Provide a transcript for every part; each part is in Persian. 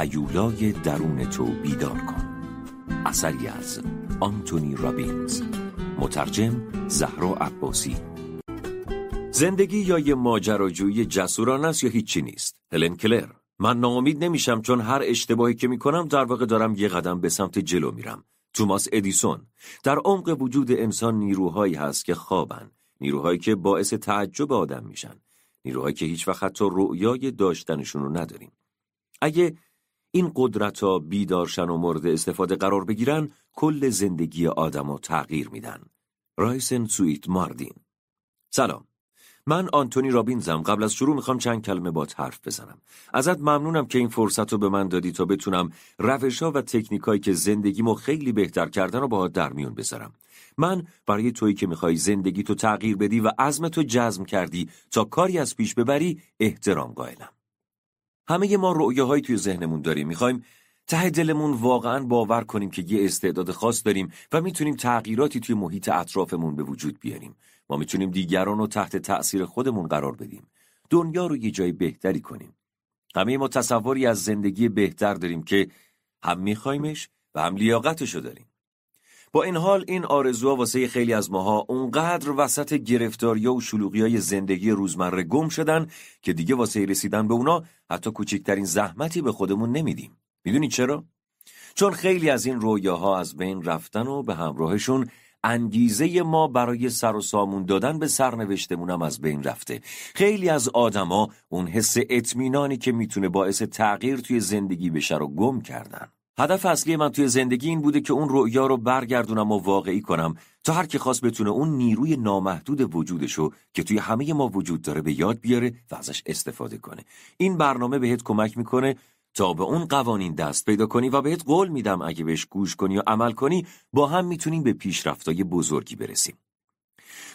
هیولای درون تو بیدار کن. اثری از آنتونی رابینز. مترجم زهرا عباسی. زندگی یا یه ماجراجویی جسورانه است یا هیچی نیست؟ هلن کلر. من ناامید نمیشم چون هر اشتباهی که می‌کنم در واقع دارم یه قدم به سمت جلو میرم. توماس ادیسون. در عمق وجود انسان نیروهایی هست که خوابن. نیروهایی که باعث تعجب آدم میشن. نیروهایی که هیچ وقت حتی رؤیای داشتنشون رو نداریم. اگه این قدرت ها بیدارشن و مورد استفاده قرار بگیرن کل زندگی آدم تغییر میدن. رایسن سویت ماردین. سلام. من آنتونی رابینزم. قبل از شروع می‌خوام چند کلمه با حرف بزنم. ازت ممنونم که این فرصت رو به من دادی تا بتونم روش ها و تکنیکایی که زندگیمو خیلی بهتر کردن رو با در میون بذارم. من برای تویی که می‌خوای زندگی تو تغییر بدی و عزمتو جزم کردی تا کاری از پیش ببری احترام قائلم. همه ما رؤیاهایی توی ذهنمون داریم. می‌خوایم ته دلمون واقعا باور کنیم که یه استعداد خاص داریم و می‌تونیم تغییراتی توی محیط اطرافمون به وجود بیاریم. ما می‌تونیم دیگران رو تحت تأثیر خودمون قرار بدیم. دنیا رو یه جای بهتری کنیم. همه ما تصوری از زندگی بهتر داریم که هم میخوایمش و هم لیاقتشو داریم. با این حال این آرزوها واسه خیلی از ماها اونقدر وسط گرفتاری و شلوغی های زندگی روزمره گم شدن که دیگه واسه رسیدن به اونا حتی کوچکترین زحمتی به خودمون نمیدیم. می‌دونی چرا؟ چون خیلی از این رویاها از بین رفتن و به همراهشون انگیزه ما برای سر و سامون دادن به سرنوشتمونم از بین رفته. خیلی از آدما اون حس اطمینانی که می‌تونه باعث تغییر توی زندگی بشه رو گم کردن. هدف اصلی من توی زندگی این بوده که اون رؤیا رو برگردونم و واقعی کنم تا هر کی خواست بتونه اون نیروی نامحدود وجودشو که توی همه ما وجود داره به یاد بیاره و ازش استفاده کنه. این برنامه بهت کمک می‌کنه تا به اون قوانین دست پیدا کنی و بهت قول میدم اگه بهش گوش کنی و عمل کنی با هم می‌تونیم به پیشرفتای بزرگی برسیم.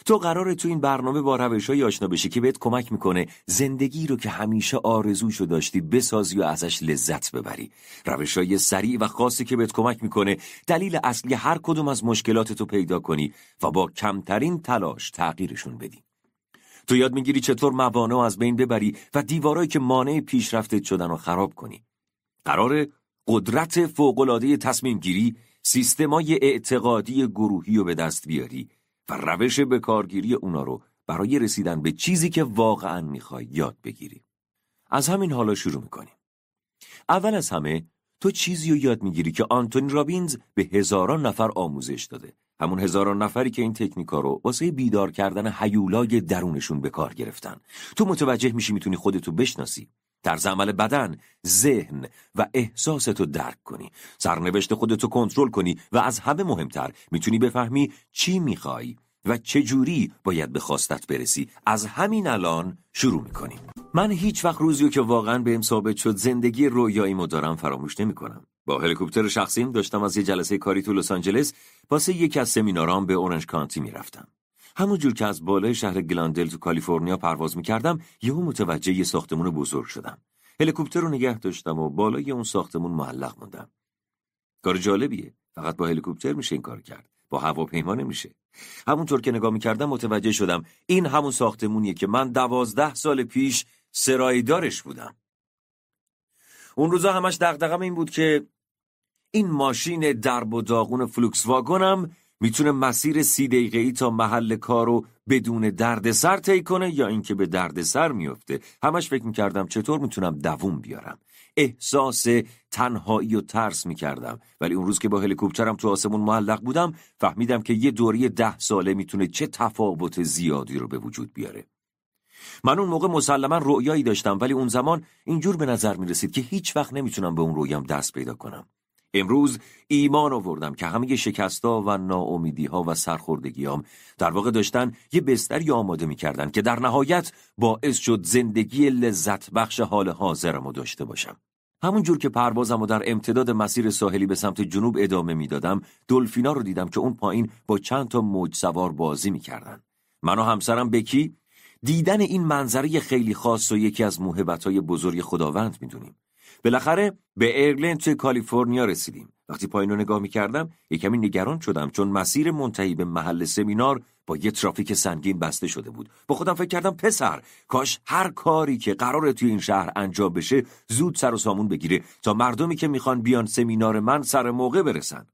تو قراره تو این برنامه با روشهایی آشنا بشی که بهت کمک می‌کنه زندگی رو که همیشه آرزوشو داشتی بسازی و ازش لذت ببری. روشهای سریع و خاصی که بهت کمک می‌کنه دلیل اصلی هر کدوم از مشکلات تو پیدا کنی و با کمترین تلاش تغییرشون بدی. تو یاد می‌گیری چطور موانع از بین ببری و دیوارایی که مانع پیشرفتت شدن رو خراب کنی. قرار قدرت فوقالعاده تصمیم گیری سیستمای اعتقادی گروهی رو به دست بیاری و روش به کارگیری اونا رو برای رسیدن به چیزی که واقعا می‌خوای یاد بگیری. از همین حالا شروع می‌کنیم. اول از همه تو چیزی رو یاد می‌گیری که آنتونی رابینز به هزاران نفر آموزش داده. همون هزاران نفری که این تکنیکا رو واسه بیدار کردن حیولای درونشون به کار گرفتن. تو متوجه میشی می‌تونی خودتو بشناسی. طرز عمل بدن، ذهن و احساستو درک کنی. سرنوشت خودتو کنترل کنی و از همه مهمتر می‌تونی بفهمی چی می‌خوای و چه جوری باید به خواستت برسی. از همین الان شروع می‌کنیم. من هیچ وقت روزیو که واقعا بهم ثابت شد زندگی رویاییمو دارم فراموش نمی‌کنم. با هلیکوپتر شخصیم داشتم از یه جلسه کاری تو لس آنجلس واسه یکی از سمینارام به اورنج کانتی می‌رفتم. همونجور که از بالای شهر گلاندل تو کالیفرنیا پرواز می‌کردم یهو متوجه یه ساختمون بزرگ شدم. هلیکوپتر رو نگه داشتم و بالای اون ساختمون معلق موندم. کار جالبیه. فقط با هلیکوپتر میشه این کار کرد. با هواپیما نمیشه. همونطور که نگاه می‌کردم متوجه شدم این همون ساختمونیه که من دوازده سال پیش سرایدارش بودم. اون روزا همش دغدغم این بود که این ماشین درب و داغون فلوکس واگنم می‌تونه مسیر سی دقیقه ای تا محل کارو بدون دردسر طی کنه یا اینکه به دردسر میفته همش فکر می‌کردم چطور می‌تونم دووم بیارم. احساس تنهایی و ترس می‌کردم. ولی اون روز که با هلیکوپترم تو آسمون معلق بودم فهمیدم که یه دوری ده ساله می‌تونه چه تفاوت زیادی رو به وجود بیاره. من اون موقع مسلما رؤیایی داشتم ولی اون زمان اینجور به نظر می‌رسید که هیچ وقت نمی‌تونم به اون رویام دست پیدا کنم. امروز ایمان آوردم که همه شکستا و ناامیدی ها و سرخوردگیام در واقع داشتن یه بستری آماده می‌کردن که در نهایت باعث شد زندگی لذت بخش حال حاضرمو داشته باشم. همونجور که پروازم و در امتداد مسیر ساحلی به سمت جنوب ادامه می‌دادم دلفینا رو دیدم که اون پایین با چند تا موج سوار بازی می‌کردن. من و همسرم بکی دیدن این منظره خیلی خاص و یکی از موهبت‌های بزرگ خداوند می‌دونیم. بالاخره به ایرلند توی کالیفرنیا رسیدیم. وقتی پایین رو نگاه می‌کردم یکمی نگران شدم چون مسیر منتهی به محل سمینار با یه ترافیک سنگین بسته شده بود. با خودم فکر کردم پسر کاش هر کاری که قراره توی این شهر انجام بشه زود سر و سامون بگیره تا مردمی که می‌خوان بیان سمینار من سر موقع برسن.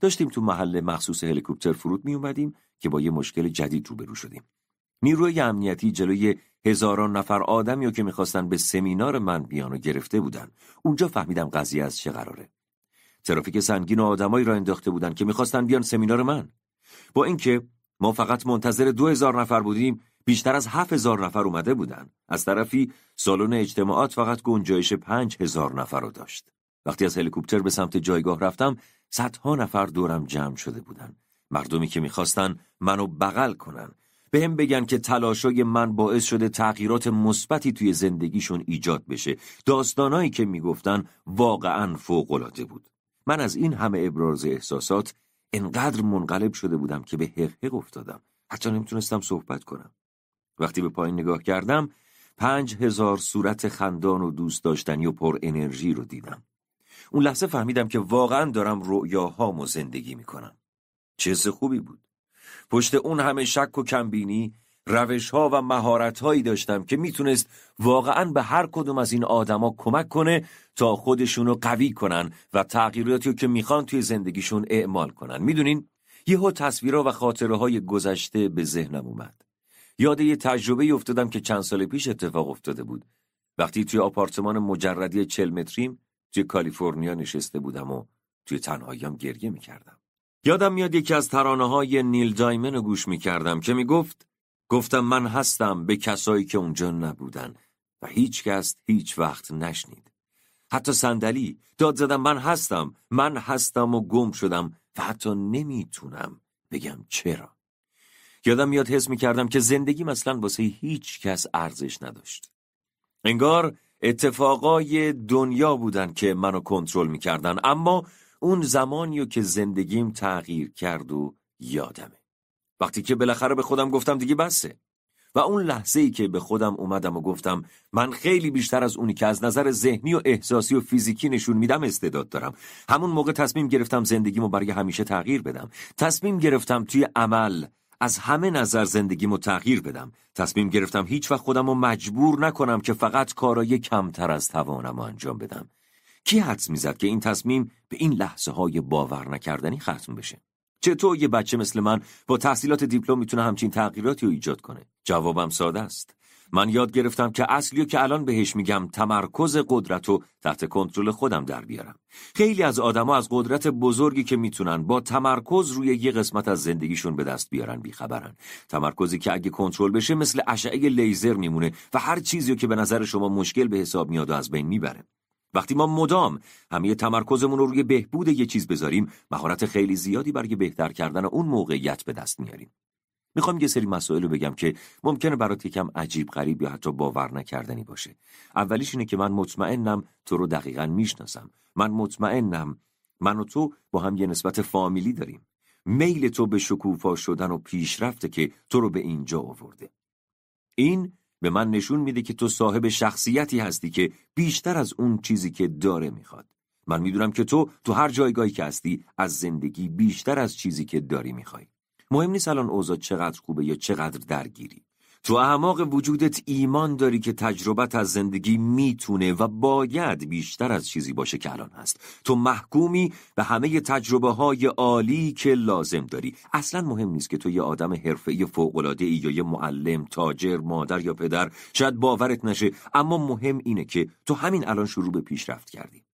داشتیم تو محل مخصوص هلیکوپتر فرود می اومدیم که با یه مشکل جدید روبرو شدیم. نیروی امنیتی جلوی هزاران نفر آدمی که می‌خواستن به سمینار من بیان و گرفته بودن. اونجا فهمیدم قضیه از چه قراره. ترافیک سنگین و آدمایی را انداخته بودن که می‌خواستن بیان سمینار من. با اینکه ما فقط منتظر دو هزار نفر بودیم بیشتر از هفت هزار نفر اومده بودن. از طرفی سالن اجتماعات فقط گنجایش پنج هزار نفر رو داشت. وقتی از هلیکوپتر به سمت جایگاه رفتم صدها نفر دورم جمع شده بودن. مردمی که می‌خواستن منو بغل کنن. به هم بگن که تلاشای من باعث شده تغییرات مثبتی توی زندگیشون ایجاد بشه. داستانایی که می‌گفتن واقعا فوقالعاده بود. من از این همه ابراز احساسات انقدر منقلب شده بودم که به حقحق افتادم. حتی نمی‌تونستم صحبت کنم. وقتی به پایین نگاه کردم پنج هزار صورت خندان و دوست داشتنی و پر انرژی رو دیدم. اون لحظه فهمیدم که واقعا دارم رؤیاهامو زندگی می‌کنم. چه خوبی بود. پشت اون همه شک و کمبینی روش ها و مهارت هایی داشتم که می‌تونست واقعا به هر کدوم از این آدما کمک کنه تا خودشونو قوی کنن و تغییراتی رو که می‌خوان توی زندگیشون اعمال کنن. می‌دونین؟ یهو تصویرها و خاطره های گذشته به ذهنم اومد. یاد یه تجربه افتادم که چند سال پیش اتفاق افتاده بود. وقتی توی آپارتمان مجردی چل متریم توی کالیفرنیا نشسته بودم و توی تنهاییام گریه می‌کردم. یادم میاد یکی از ترانه های نیل دایمن رو گوش می‌کردم که می‌گفت گفتم من هستم به کسایی که اونجا نبودن و هیچ کس هیچ وقت نشنید. حتی صندلی داد زدم من هستم من هستم و گم شدم و حتی نمی‌تونم بگم چرا. یادم میاد حس می‌کردم که زندگی مثلا واسه هیچ کس ارزش نداشت. انگار اتفاقای دنیا بودن که منو کنترل می‌کردن اما اون زمانی که زندگیم تغییر کرد و یادمه. وقتی که بالاخره به خودم گفتم دیگه بسه. و اون لحظه ای که به خودم اومدم و گفتم من خیلی بیشتر از اونی که از نظر ذهنی و احساسی و فیزیکی نشون میدم استعداد دارم. همون موقع تصمیم گرفتم زندگیمو برای همیشه تغییر بدم. تصمیم گرفتم توی عمل از همه نظر زندگیمو تغییر بدم. تصمیم گرفتم هیچ وقت خودم رو مجبور نکنم که فقط کارای کمتر از توانم انجام بدم. کی حدس می‌زد که این تصمیم به این لحظه های باور نکردنی ختم بشه چطور یه بچه مثل من با تحصیلات دیپلم می‌تونه همچین تغییراتی رو ایجاد کنه؟ جوابم ساده است. من یاد گرفتم که اصلی که الان بهش میگم تمرکز قدرت رو تحت کنترل خودم در بیارم. خیلی از آدما از قدرت بزرگی که می‌تونن با تمرکز روی یه قسمت از زندگیشون به دست بیارن بیخبرن. تمرکزی که اگه کنترل بشه مثل اشعه لیزر میمونه و هر چیزی که به نظر شما مشکل به حساب میاد و از بین می‌بره. وقتی ما مدام همه تمرکزمون رو روی بهبود یه چیز بذاریم مهارت خیلی زیادی برای بهتر کردن اون موقعیت به دست میاریم. می‌خوام یه سری مسائل رو بگم که ممکنه برات یکم عجیب غریب یا حتی باور نکردنی باشه. اولیش اینه که من مطمئنم تو رو دقیقا می‌شناسم. من مطمئنم من و تو با هم یه نسبت فامیلی داریم. میل تو به شکوفا شدن و پیشرفته که تو رو به اینجا آورده. این به من نشون میده که تو صاحب شخصیتی هستی که بیشتر از اون چیزی که داره می‌خواد. من می‌دونم که تو تو هر جایگاهی که هستی از زندگی بیشتر از چیزی که داری می‌خوای. مهم نیست الان اوضاع چقدر خوبه یا چقدر درگیری. تو اعماق وجودت ایمان داری که تجربت از زندگی می‌تونه و باید بیشتر از چیزی باشه که الان هست. تو محکومی به همه تجربه های عالی که لازم داری. اصلا مهم نیست که تو یه آدم حرفه‌ای فوق‌العاده ای یا یه معلم تاجر مادر یا پدر شاید باورت نشه اما مهم اینه که تو همین الان شروع به پیشرفت کردی.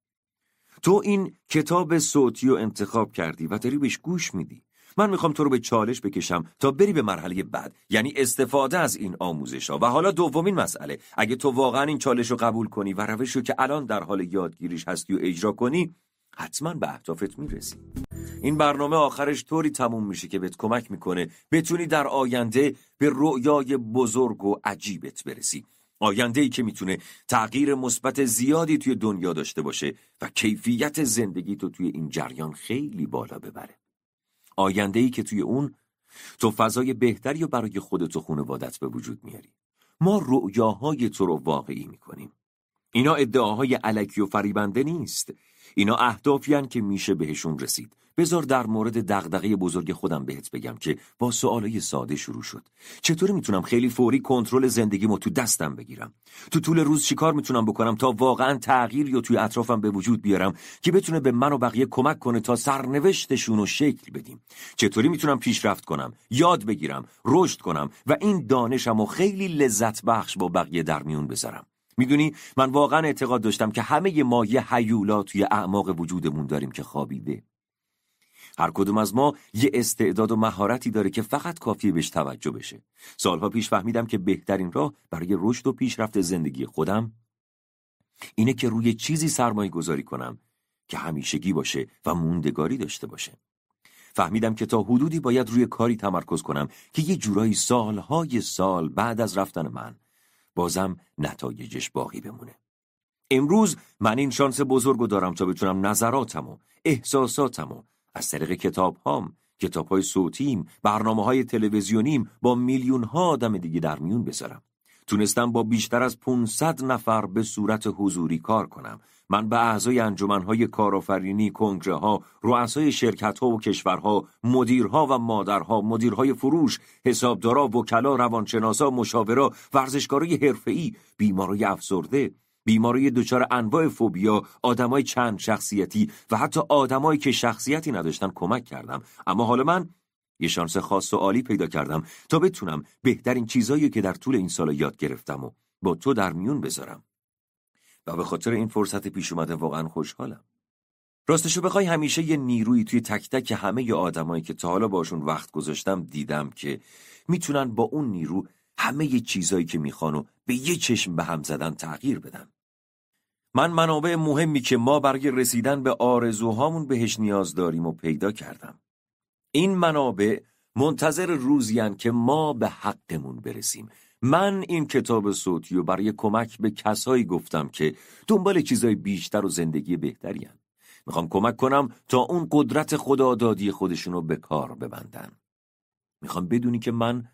تو این کتاب صوتی رو انتخاب کردی و داری بهش گوش میدی. من می‌خوام تو رو به چالش بکشم تا بری به مرحله بعد. یعنی استفاده از این آموزش ها و حالا دومین مسئله. اگه تو واقعا این چالش رو قبول کنی و روش رو که الان در حال یادگیریش هستی و اجرا کنی حتما به اهدافت می‌رسی. این برنامه آخرش طوری تموم میشه که بهت کمک می‌کنه بتونی در آینده به رؤیای بزرگ و عجیبت برسی. آینده ای که می‌تونه تغییر مثبت زیادی توی دنیا داشته باشه و کیفیت زندگی تو توی این جریان خیلی بالا ببره. آینده ای که توی اون تو فضای بهتری و برای خودت و خانوادت به وجود میاری؟ ما رؤیاهای تو رو واقعی می‌کنیم. اینا ادعاهای علکی و فریبنده نیست. اینا اهدافی که میشه بهشون رسید. بذار در مورد دغدغه بزرگ خودم بهت بگم که با سوالای ساده شروع شد. چطور می‌تونم خیلی فوری کنترل زندگیمو تو دستم بگیرم؟ تو طول روز چیکار می‌تونم بکنم تا واقعا تغییر یا توی اطرافم به وجود بیارم که بتونه به من و بقیه کمک کنه تا سرنوشتشون رو شکل بدیم؟ چطوری می‌تونم پیشرفت کنم یاد بگیرم رشد کنم و این دانشم و خیلی لذت بخش با بقیه در میون بذارم؟ می‌دونی؟ من واقعا اعتقاد داشتم که همه ما یه حیولا توی اعماق وجودمون داریم که خوابیده. هر کدوم از ما یه استعداد و مهارتی داره که فقط کافیه بهش توجه بشه. سالها پیش فهمیدم که بهترین راه برای رشد و پیشرفت زندگی خودم اینه که روی چیزی سرمایه گذاری کنم که همیشگی باشه و موندگاری داشته باشه. فهمیدم که تا حدودی باید روی کاری تمرکز کنم که یه جورایی سالهای سال بعد از رفتن من بازم نتایجش باقی بمونه. امروز من این شانس بزرگو دارم تا بتونم نظراتم و احساساتم از طریق کتاب هام، کتاب های صوتیم، برنامه های تلویزیونیم با میلیون ها آدم دیگه در میون بذارم. تونستم با بیشتر از 500 نفر به صورت حضوری کار کنم. من به اعضای انجمنهای کارآفرینی، کنگره ها، رؤسای شرکت ها و کشورها، مدیرها و مادرها، مدیرهای فروش، حسابدارا، وکلا، روانشناسا، مشاورا، ورزشکارای حرفه‌ای، بیمارای افسرده، بیماری دچار انواع فوبیا، آدمای چند شخصیتی و حتی آدمایی که شخصیتی نداشتن کمک کردم. اما حالا من یه شانس خاص و عالی پیدا کردم تا بتونم بهترین چیزایی که در طول این سال یاد گرفتم و با تو در میون بذارم. و به خاطر این فرصت پیش اومده واقعا خوشحالم. راستشو بخوای همیشه یه نیروی توی تک تک همه ی آدمایی که تا حالا باشون وقت گذاشتم دیدم که می‌تونن با اون نیرو همه ی چیزایی که می‌خوان و به یه چشم به هم زدن تغییر بدن. من منابع مهمی که ما برای رسیدن به آرزوهامون بهش نیاز داریم و پیدا کردم. این منابع منتظر روزیان که ما به حقمون برسیم. من این کتاب صوتی و برای کمک به کسایی گفتم که دنبال چیزای بیشتر و زندگی بهتری هن. می‌خوام کمک کنم تا اون قدرت خدادادی خودشونو به کار ببندن. می‌خوام بدونی که من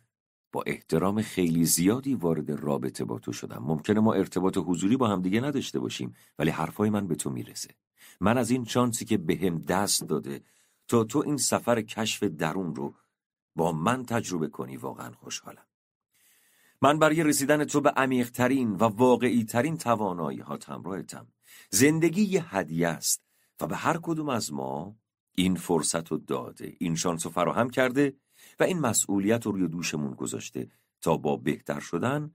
با احترام خیلی زیادی وارد رابطه با تو شدم. ممکنه ما ارتباط حضوری با هم دیگه نداشته باشیم ولی حرفای من به تو می‌رسه. من از این چانسی که بهم به دست داده تا تو این سفر کشف درون رو با من تجربه کنی واقعا خوشحالم. من برای رسیدن تو به عمیقترین و واقعی ترین توانایی ها همراهتم. زندگی یه هدیه است و به هر کدوم از ما این فرصت رو داده این شانس رو فراهم کرده و این مسئولیت رو روی دوشمون گذاشته تا با بهتر شدن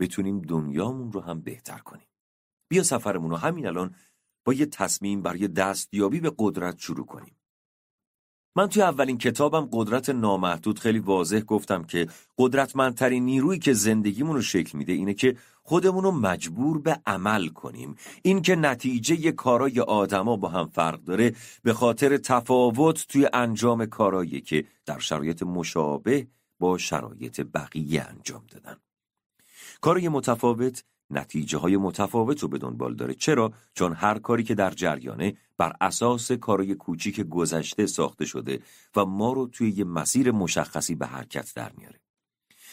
بتونیم دنیامون رو هم بهتر کنیم. بیا سفرمون رو همین الان با یه تصمیم برای دستیابی به قدرت شروع کنیم. من توی اولین کتابم قدرت نامحدود خیلی واضح گفتم که قدرتمندترین نیرویی که زندگیمون رو شکل میده اینه که خودمون رو مجبور به عمل کنیم. این که نتیجه کارای آدما با هم فرق داره به خاطر تفاوت توی انجام کارایی که در شرایط مشابه با شرایط بقیه انجام دادن. کارای متفاوت نتیجه های متفاوت رو به دنبال داره. چرا؟ چون هر کاری که در جریانه بر اساس کارای کوچیک گذشته ساخته شده و ما رو توی یه مسیر مشخصی به حرکت در میاره.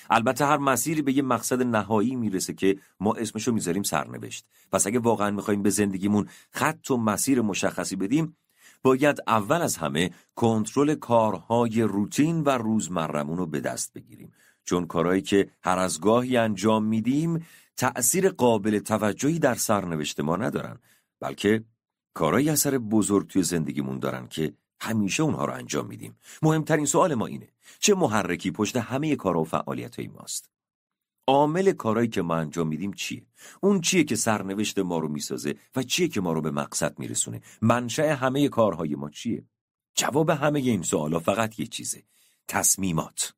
البته هر مسیری به یه مقصد نهایی می‌رسه که ما اسمشو می‌ذاریم سرنوشت. پس اگه واقعا می‌خوایم به زندگیمون خط و مسیر مشخصی بدیم باید اول از همه کنترل کارهای روتین و روزمرمون رو به دست بگیریم. چون کارهایی که هر از گاهی انجام میدیم تأثیر قابل توجهی در سرنوشت ما ندارن بلکه کارهای اثر بزرگ توی زندگیمون دارن که همیشه اونها رو انجام میدیم. مهمترین سوال ما اینه چه محرکی پشت همه کار و فعالیت های ماست؟ عامل کارهایی که ما انجام میدیم چیه؟ اون چیه که سرنوشت ما رو می‌سازه و چیه که ما رو به مقصد میرسونه؟ منشأ همه کارهای ما چیه؟ جواب همه این سوالا فقط یه چیزه تصمیمات.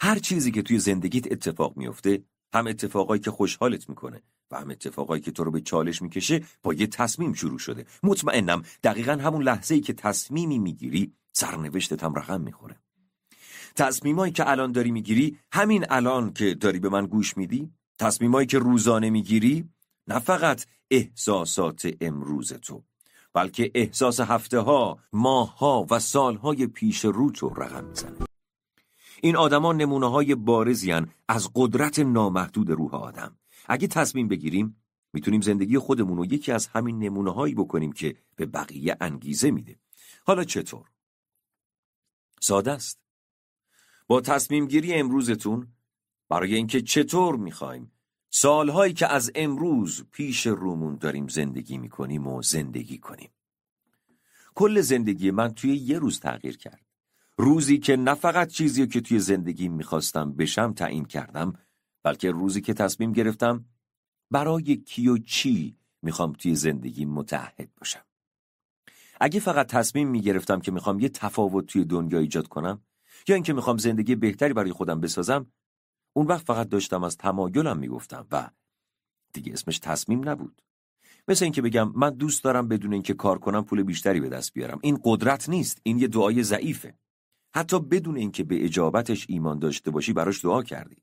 هر چیزی که توی زندگیت اتفاق میفته هم اتفاقایی که خوشحالت می‌کنه و هم اتفاقایی که تو رو به چالش می‌کشه با یه تصمیم شروع شده. مطمئنم دقیقا همون لحظه ای که تصمیمی می‌گیری سرنوشتت هم رقم می‌خوره. تصمیمایی که الان داری می‌گیری همین الان که داری به من گوش میدی؟ تصمیمایی که روزانه می‌گیری؟ نه فقط احساسات امروز تو بلکه احساس هفته ها، ماه ها و سال های پیش رو تو رقم می‌زنه. این آدما نمونه های بارزی از قدرت نامحدود روح آدم. اگه تصمیم بگیریم می‌تونیم زندگی خودمون رو یکی از همین نمونه هایی بکنیم که به بقیه انگیزه میده. حالا چطور؟ ساده است. با تصمیم گیری امروزتون برای اینکه چطور می‌خوایم سالهایی که از امروز پیش رومون داریم زندگی می‌کنیم و زندگی کنیم. کل زندگی من توی یه روز تغییر کرد. روزی که نه فقط چیزی که توی زندگی می‌خواستم بشم تعیین کردم بلکه روزی که تصمیم گرفتم برای کی و چی می‌خوام توی زندگی متحد باشم. اگه فقط تصمیم می‌گرفتم که می‌خوام یه تفاوت توی دنیا ایجاد کنم یا اینکه می‌خوام زندگی بهتری برای خودم بسازم اون وقت فقط داشتم از تمایلم می‌گفتم و دیگه اسمش تصمیم نبود. مثل اینکه بگم من دوست دارم بدون اینکه کار کنم پول بیشتری به دست بیارم. این قدرت نیست. این یه دعای ضعیفه. حتی بدون اینکه به اجابتش ایمان داشته باشی براش دعا کردی.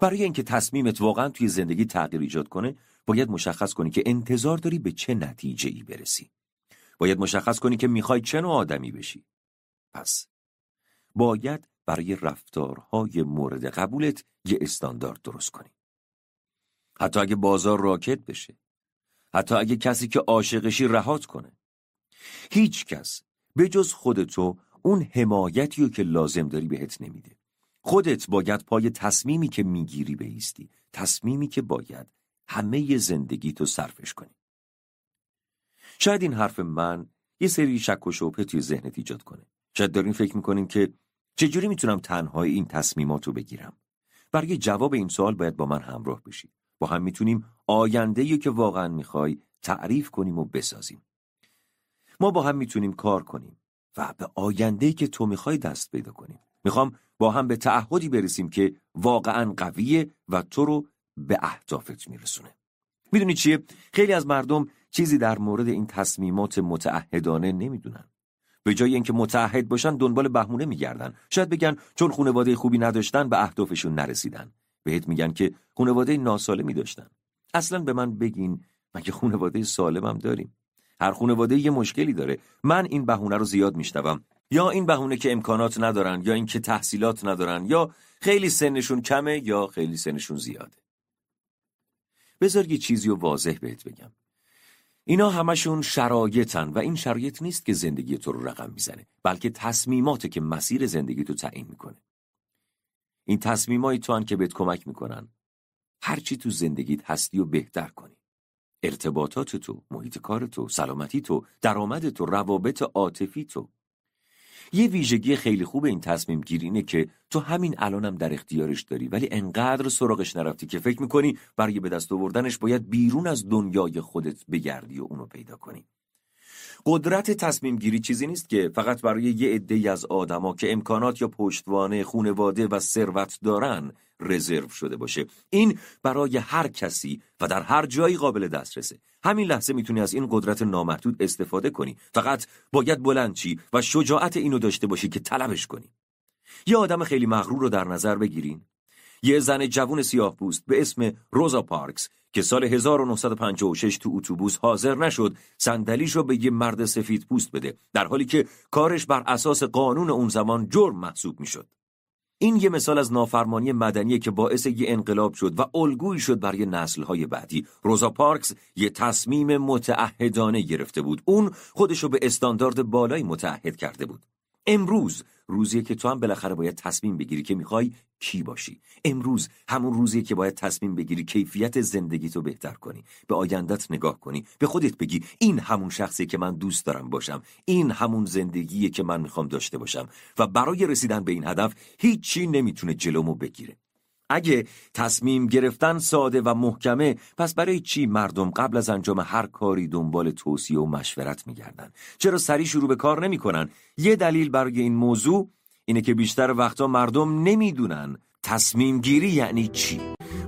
برای اینکه تصمیمت واقعا توی زندگی تغییر ایجاد کنه باید مشخص کنی که انتظار داری به چه نتیجه ای برسی. باید مشخص کنی که می‌خوای چه نوع آدمی بشی. پس باید برای رفتارهای مورد قبولت یه استاندارد درست کنی. حتی اگه بازار راکت بشه حتی اگه کسی که عاشقشی رهات کنه. هیچ کس به جز خودتو اون حمایتی رو که لازم داری بهت نمیده. خودت باید پای تصمیمی که می‌گیری بیستی تصمیمی که باید همه زندگی تو صرفش کنی. شاید این حرف من یه سری شک و شبهه توی ذهنت ایجاد کنه. شاید دارین فکر می‌کنین که چجوری می‌تونم تنهای این تصمیمات رو بگیرم؟ برای جواب این سوال باید با من همراه بشی. با هم می‌تونیم آینده که واقعا می‌خوای تعریف کنیم و بسازیم. ما با هم می‌تونیم کار کنیم. و به آینده که تو می‌خوای دست پیدا کنیم. می‌خوام با هم به تعهدی برسیم که واقعا قویه و تو رو به اهدافت میرسونه. می‌دونی چیه؟ خیلی از مردم چیزی در مورد این تصمیمات متعهدانه نمی‌دونن. به جای اینکه متعهد باشن دنبال بهونه میگردن. شاید بگن چون خانواده خوبی نداشتن به اهدافشون نرسیدن. بهت میگن که خانواده ناسالمی داشتن. اصلا به من بگین مگه خانواده سالمم داریم؟ هر خانواده یه مشکلی داره. من این بهونه رو زیاد میشنوم. یا این بهونه که امکانات ندارن یا اینکه تحصیلات ندارن یا خیلی سنشون کمه یا خیلی سنشون زیاده. بذار یه چیزی رو واضح بهت بگم. اینا همشون شرایطن و این شرایط نیست که زندگی تو رو رقم می‌زنه بلکه تصمیماته که مسیر زندگی تو تعیین می‌کنه. این تصمیمایی تو که بهت کمک می‌کنن. هرچی تو زندگیت هستی و بهتر کنی. ارتباطات تو، محیط کار تو، سلامتی تو، درآمد تو، روابط عاطفی تو. یه ویژگی خیلی خوب این تصمیم گیری اینه که تو همین الانم در اختیارش داری ولی انقدر سراغش نرفتی که فکر می‌کنی برای به دست آوردنش باید بیرون از دنیای خودت بگردی و اونو پیدا کنی. قدرت تصمیم گیری چیزی نیست که فقط برای یه عده از آدما که امکانات یا پشتوانه خونواده و ثروت دارن رزرو شده باشه. این برای هر کسی و در هر جایی قابل دسترسه. همین لحظه می‌تونی از این قدرت نامحدود استفاده کنی. فقط باید بلند چی و شجاعت اینو داشته باشی که طلبش کنی. یه آدم خیلی مغرور رو در نظر بگیرین. یه زن جوون سیاه پوست به اسم روزا پارکس که سال 1956 تو اتوبوس حاضر نشد صندلیش رو به یه مرد سفید پوست بده. در حالی که کارش بر اساس قانون اون زمان جرم محسوب می‌شد. این یه مثال از نافرمانی مدنیه که باعث یه انقلاب شد و الگویی شد برای نسلهای بعدی. روزا پارکس یه تصمیم متعهدانه گرفته بود. اون خودشو به استاندارد بالایی متعهد کرده بود. امروز روزیه که تو هم بالاخره باید تصمیم بگیری که می‌خوای کی باشی. امروز همون روزیه که باید تصمیم بگیری کیفیت زندگی تو بهتر کنی. به آیندت نگاه کنی. به خودت بگی این همون شخصی که من دوست دارم باشم. این همون زندگیه که من می‌خوام داشته باشم. و برای رسیدن به این هدف هیچی نمی‌تونه جلومو بگیره. اگه تصمیم گرفتن ساده و محکمه پس برای چی مردم قبل از انجام هر کاری دنبال توصیه و مشورت میگردن؟ چرا سری شروع به کار نمی‌کنن؟ یه دلیل برای این موضوع اینه که بیشتر وقتا مردم نمی‌دونن تصمیم گیری یعنی چی.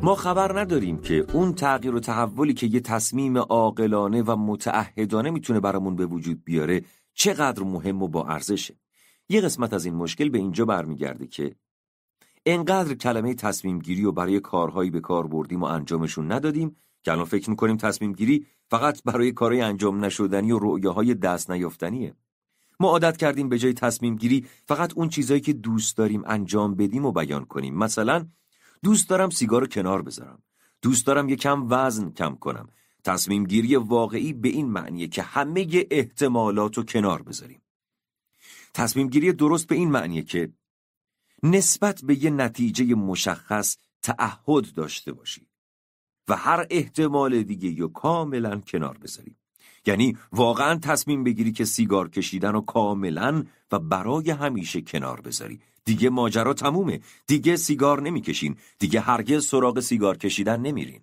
ما خبر نداریم که اون تغییر و تحولی که یه تصمیم عاقلانه و متعهدانه می‌تونه برامون به وجود بیاره چقدر مهم و با ارزشه. یه قسمت از این مشکل به اینجا برمیگرده که انقدر کلمه تصمیم گیری و برای کارهایی به کار بردیم و انجامشون ندادیم که الان فکر می‌کنیم تصمیم گیری فقط برای کارهای انجام نشدنی و رؤیاهای دست نیافتنیه. ما عادت کردیم به جای تصمیم گیری فقط اون چیزایی که دوست داریم انجام بدیم و بیان کنیم. مثلا دوست دارم سیگار کنار بذارم. دوست دارم یکم وزن کم کنم. تصمیم گیری واقعی به این معنیه که همه احتمالات رو کنار بذاریم. تصمیم گیری درست به این معنیه که نسبت به یه نتیجه مشخص تعهد داشته باشی و هر احتمال دیگه یا کاملا کنار بذاری. یعنی واقعا تصمیم بگیری که سیگار کشیدن رو کاملا و برای همیشه کنار بذاری. دیگه ماجرا تمومه. دیگه سیگار نمی‌کشین. دیگه هرگز سراغ سیگار کشیدن نمیرین.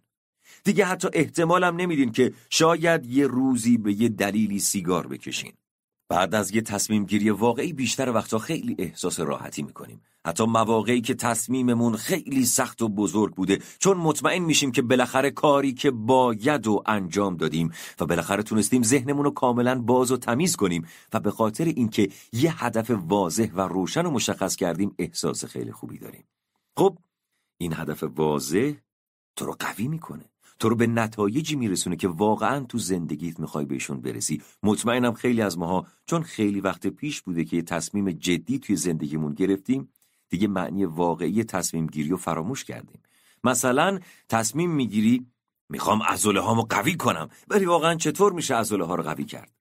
دیگه حتی احتمالم نمیدین که شاید یه روزی به یه دلیلی سیگار بکشین. بعد از یه تصمیم گیری واقعی بیشتر وقتا خیلی احساس راحتی می‌کنیم. حتی مواقعی که تصمیممون خیلی سخت و بزرگ بوده چون مطمئن میشیم که بالاخره کاری که باید و انجام دادیم و بالاخره تونستیم ذهنمون رو کاملا باز و تمیز کنیم و به خاطر اینکه یه هدف واضح و روشن و مشخص کردیم احساس خیلی خوبی داریم. خب این هدف واضح تو رو قوی می‌کنه. تو رو به نتایجی میرسونه که واقعا تو زندگیت می‌خوای بهشون برسی. مطمئنم خیلی از ماها چون خیلی وقت پیش بوده که یه تصمیم جدی توی زندگیمون گرفتیم دیگه معنی واقعی تصمیم گیری رو فراموش کردیم. مثلا تصمیم می‌گیری می‌خوام عضله هامو قوی کنم. ولی واقعا چطور میشه عضله ها رو قوی کرد؟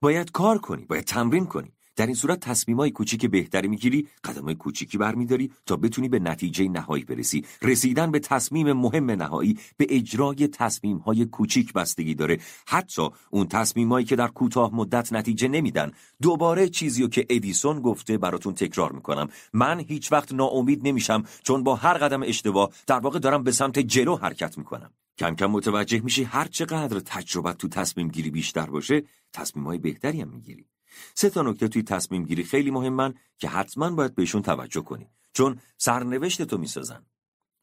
باید کار کنی باید تمرین کنی. در این صورت تصمیمای کوچیک بهتری می‌گیری قدمای کوچیکی برمیداری تا بتونی به نتیجه نهایی برسی. رسیدن به تصمیم مهم نهایی به اجرای تصمیمهای کوچیک بستگی داره. حتی اون تصمیمایی که در کوتاه مدت نتیجه نمیدن. دوباره چیزی که ادیسون گفته براتون تکرار می‌کنم. من هیچ وقت ناامید نمیشم چون با هر قدم اشتباه در واقع دارم به سمت جلو حرکت می‌کنم. کم کم متوجه میشی هر چقدر تجربت تو تصمیم گیری بیشتر باشه تصمیم های بهتری هم می‌گیری. سه تا نکته توی تصمیم گیری خیلی مهمن که حتما باید بهشون توجه کنی. چون سرنوشت تو می‌سازن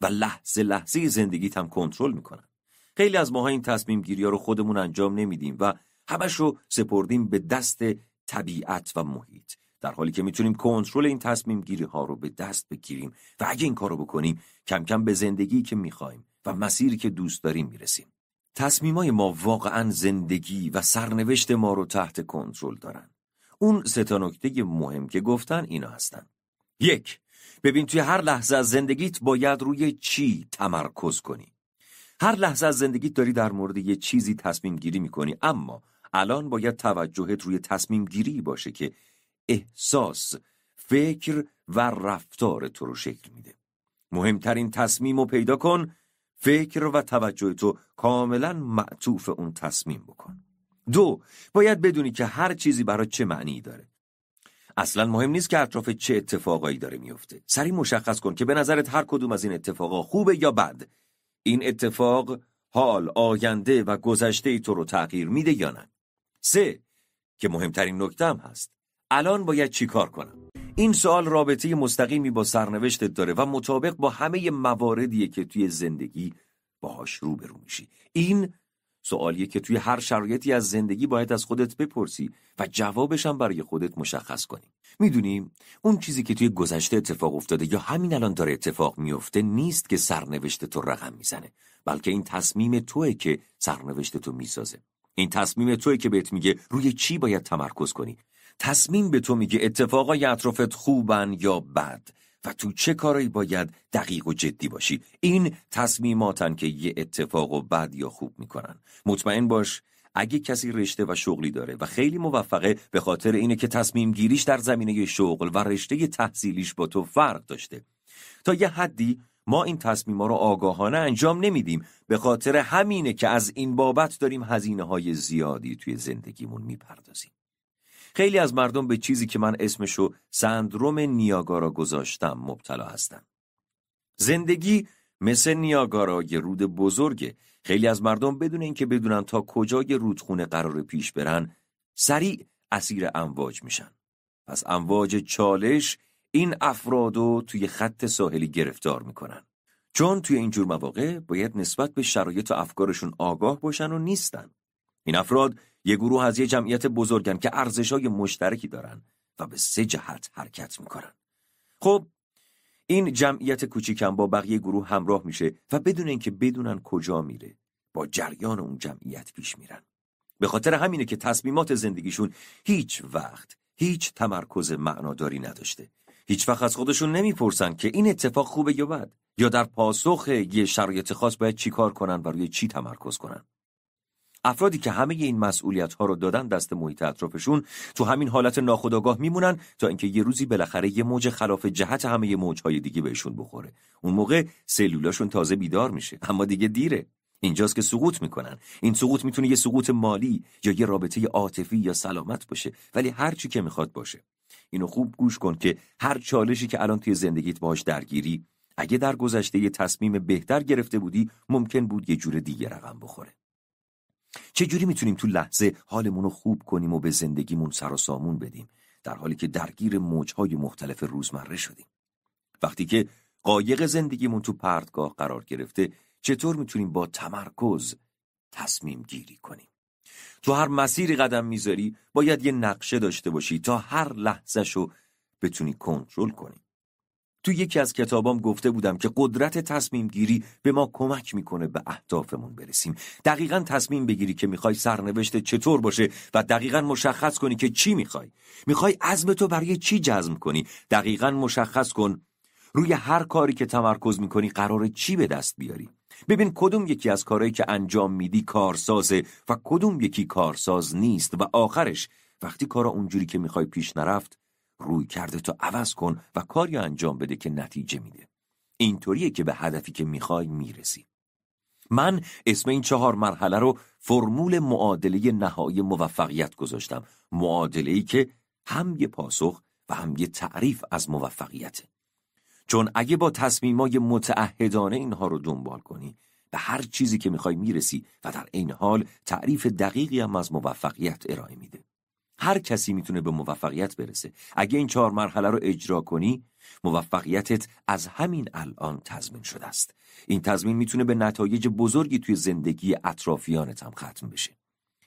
و لحظه لحظه زندگیت هم کنترل می‌کنن. خیلی از ماها این تصمیم گیری ها رو خودمون انجام نمیدیم و همش رو سپردیم به دست طبیعت و محیط. در حالی که می‌تونیم کنترل این تصمیم گیری ها رو به دست بگیریم و اگه این کارو بکنیم کم کم به زندگی که می‌خوایم و مسیری که دوست داریم می‌رسیم. تصمیمای ما واقعا زندگی و سرنوشت ما رو تحت کنترل دارن. اون سه تا نکته مهم که گفتن اینا هستن. یک ببین توی هر لحظه از زندگیت باید روی چی تمرکز کنی؟ هر لحظه از زندگیت داری در مورد یه چیزی تصمیم گیری می‌کنی اما الان باید توجهت روی تصمیم گیری باشه که احساس فکر و رفتار تو رو شکل میده. مهمترین تصمیم رو پیدا کن فکر و توجه تو کاملا معطوف اون تصمیم بکن. دو باید بدونی که هر چیزی برای چه معنی داره. اصلا مهم نیست که اطراف چه اتفاقایی داره میفته سریع مشخص کن که به نظرت هر کدوم از این اتفاقا خوبه یا بد. این اتفاق حال آینده و گذشته ای تو رو تغییر میده یا نه؟ سه که مهمترین نکته هم هست. الان باید چی کار کنم؟ این سوال رابطه مستقیمی با سرنوشتت داره و مطابق با همه مواردیه که توی زندگی باهاش روبرو میشی. این سوالیه که توی هر شرایطی از زندگی باید از خودت بپرسی و جوابش هم برای خودت مشخص کنی. می‌دونیم اون چیزی که توی گذشته اتفاق افتاده یا همین الان داره اتفاق میفته نیست که سرنوشت تو رقم می‌زنه بلکه این تصمیم توه که سرنوشت تو می‌سازه. این تصمیم توه که بهت میگه روی چی باید تمرکز کنی. تصمیم به تو میگه اتفاقای اطرافت خوبن یا بد. و تو چه کارایی باید دقیق و جدی باشی؟ این تصمیماتن که یه اتفاق و بد یا خوب می‌کنن. مطمئن باش اگه کسی رشته و شغلی داره و خیلی موفقه به خاطر اینه که تصمیم گیریش در زمینه شغل و رشته تحصیلیش با تو فرق داشته. تا یه حدی ما این تصمیما رو آگاهانه انجام نمیدیم. به خاطر همینه که از این بابت داریم هزینه های زیادی توی زندگیمون می‌پردازیم. خیلی از مردم به چیزی که من اسمشو سندروم نیاگارا گذاشتم مبتلا هستن. زندگی مثل نیاگارا یه رود بزرگه. خیلی از مردم بدون اینکه بدونن تا کجای رودخونه قرار پیش برن، سریع اسیر امواج میشن. پس امواج چالش این افرادو توی خط ساحلی گرفتار می‌کنن. چون توی اینجور مواقع باید نسبت به شرایط و افکارشون آگاه باشن و نیستن. این افراد یه گروه از یه جمعیت بزرگن که ارزشای مشترکی دارن و به سه جهت حرکت می‌کنن. خب این جمعیت کوچیکم با بقیه گروه همراه میشه و بدون اینکه بدونن کجا میره با جریان اون جمعیت پیش میرن. به خاطر همینه که تصمیمات زندگیشون هیچ وقت هیچ تمرکز معناداری نداشته. هیچ وقت از خودشون نمی‌پرسن که این اتفاق خوبه یا بد. یا در پاسخ یه شرایط خاص باید چی کار کنن و روی چی تمرکز کنن افرادی که همه این مسئولیت ها رو دادن دست محیط اطرافشون تو همین حالت ناخودآگاه میمونن تا اینکه یه روزی بالاخره یه موج خلاف جهت همه موجهای دیگه بهشون بخوره. اون موقع سلولاشون تازه بیدار میشه اما دیگه دیره. اینجاست که سقوط می‌کنن. این سقوط می‌تونه یه سقوط مالی یا یه رابطه عاطفی یا سلامت باشه ولی هر چی که می‌خواد باشه. اینو خوب گوش کن که هر چالشی که الان توی زندگیت باهاش درگیری اگه در گذشته یه تصمیم بهتر گرفته بودی ممکن بود یه جور دیگه رقم بخوره. چجوری می‌تونیم تو لحظه حالمون رو خوب کنیم و به زندگیمون سر و سامون بدیم؟ در حالی که درگیر موجهای مختلف روزمره شدیم. وقتی که قایق زندگیمون تو پرتگاه قرار گرفته چطور می‌تونیم با تمرکز تصمیم گیری کنیم؟ تو هر مسیری قدم می‌ذاری باید یه نقشه داشته باشی تا هر لحظه شو بتونی کنترل کنی. تو یکی از کتابام گفته بودم که قدرت تصمیم گیری به ما کمک می‌کنه به اهدافمون برسیم. دقیقا تصمیم بگیری که می‌خوای سرنوشت چطور باشه و دقیقا مشخص کنی که چی می‌خوای. می‌خوای عزم تو برای چی جزم کنی؟ دقیقا مشخص کن روی هر کاری که تمرکز می‌کنی قرار چی به دست بیاری. ببین کدوم یکی از کارهایی که انجام میدی کارسازه و کدوم یکی کارساز نیست و آخرش وقتی کارا اونجوری که می‌خوای پیش نرفت روی کرده تو عوض کن و کاری انجام بده که نتیجه میده. اینطوریه که به هدفی که می‌خوای می‌رسی. من اسم این چهار مرحله رو فرمول معادله نهایی موفقیت گذاشتم. معادله که هم یه پاسخ و هم یه تعریف از موفقیته. چون اگه با تصمیمای متعهدانه اینها رو دنبال کنی به هر چیزی که می‌خوای می‌رسی و در این حال تعریف دقیقی هم از موفقیت ارائه میده. هر کسی می‌تونه به موفقیت برسه. اگه این چهار مرحله رو اجرا کنی موفقیتت از همین الان تضمین شده است. این تضمین می‌تونه به نتایج بزرگی توی زندگی اطرافیانت هم ختم بشه.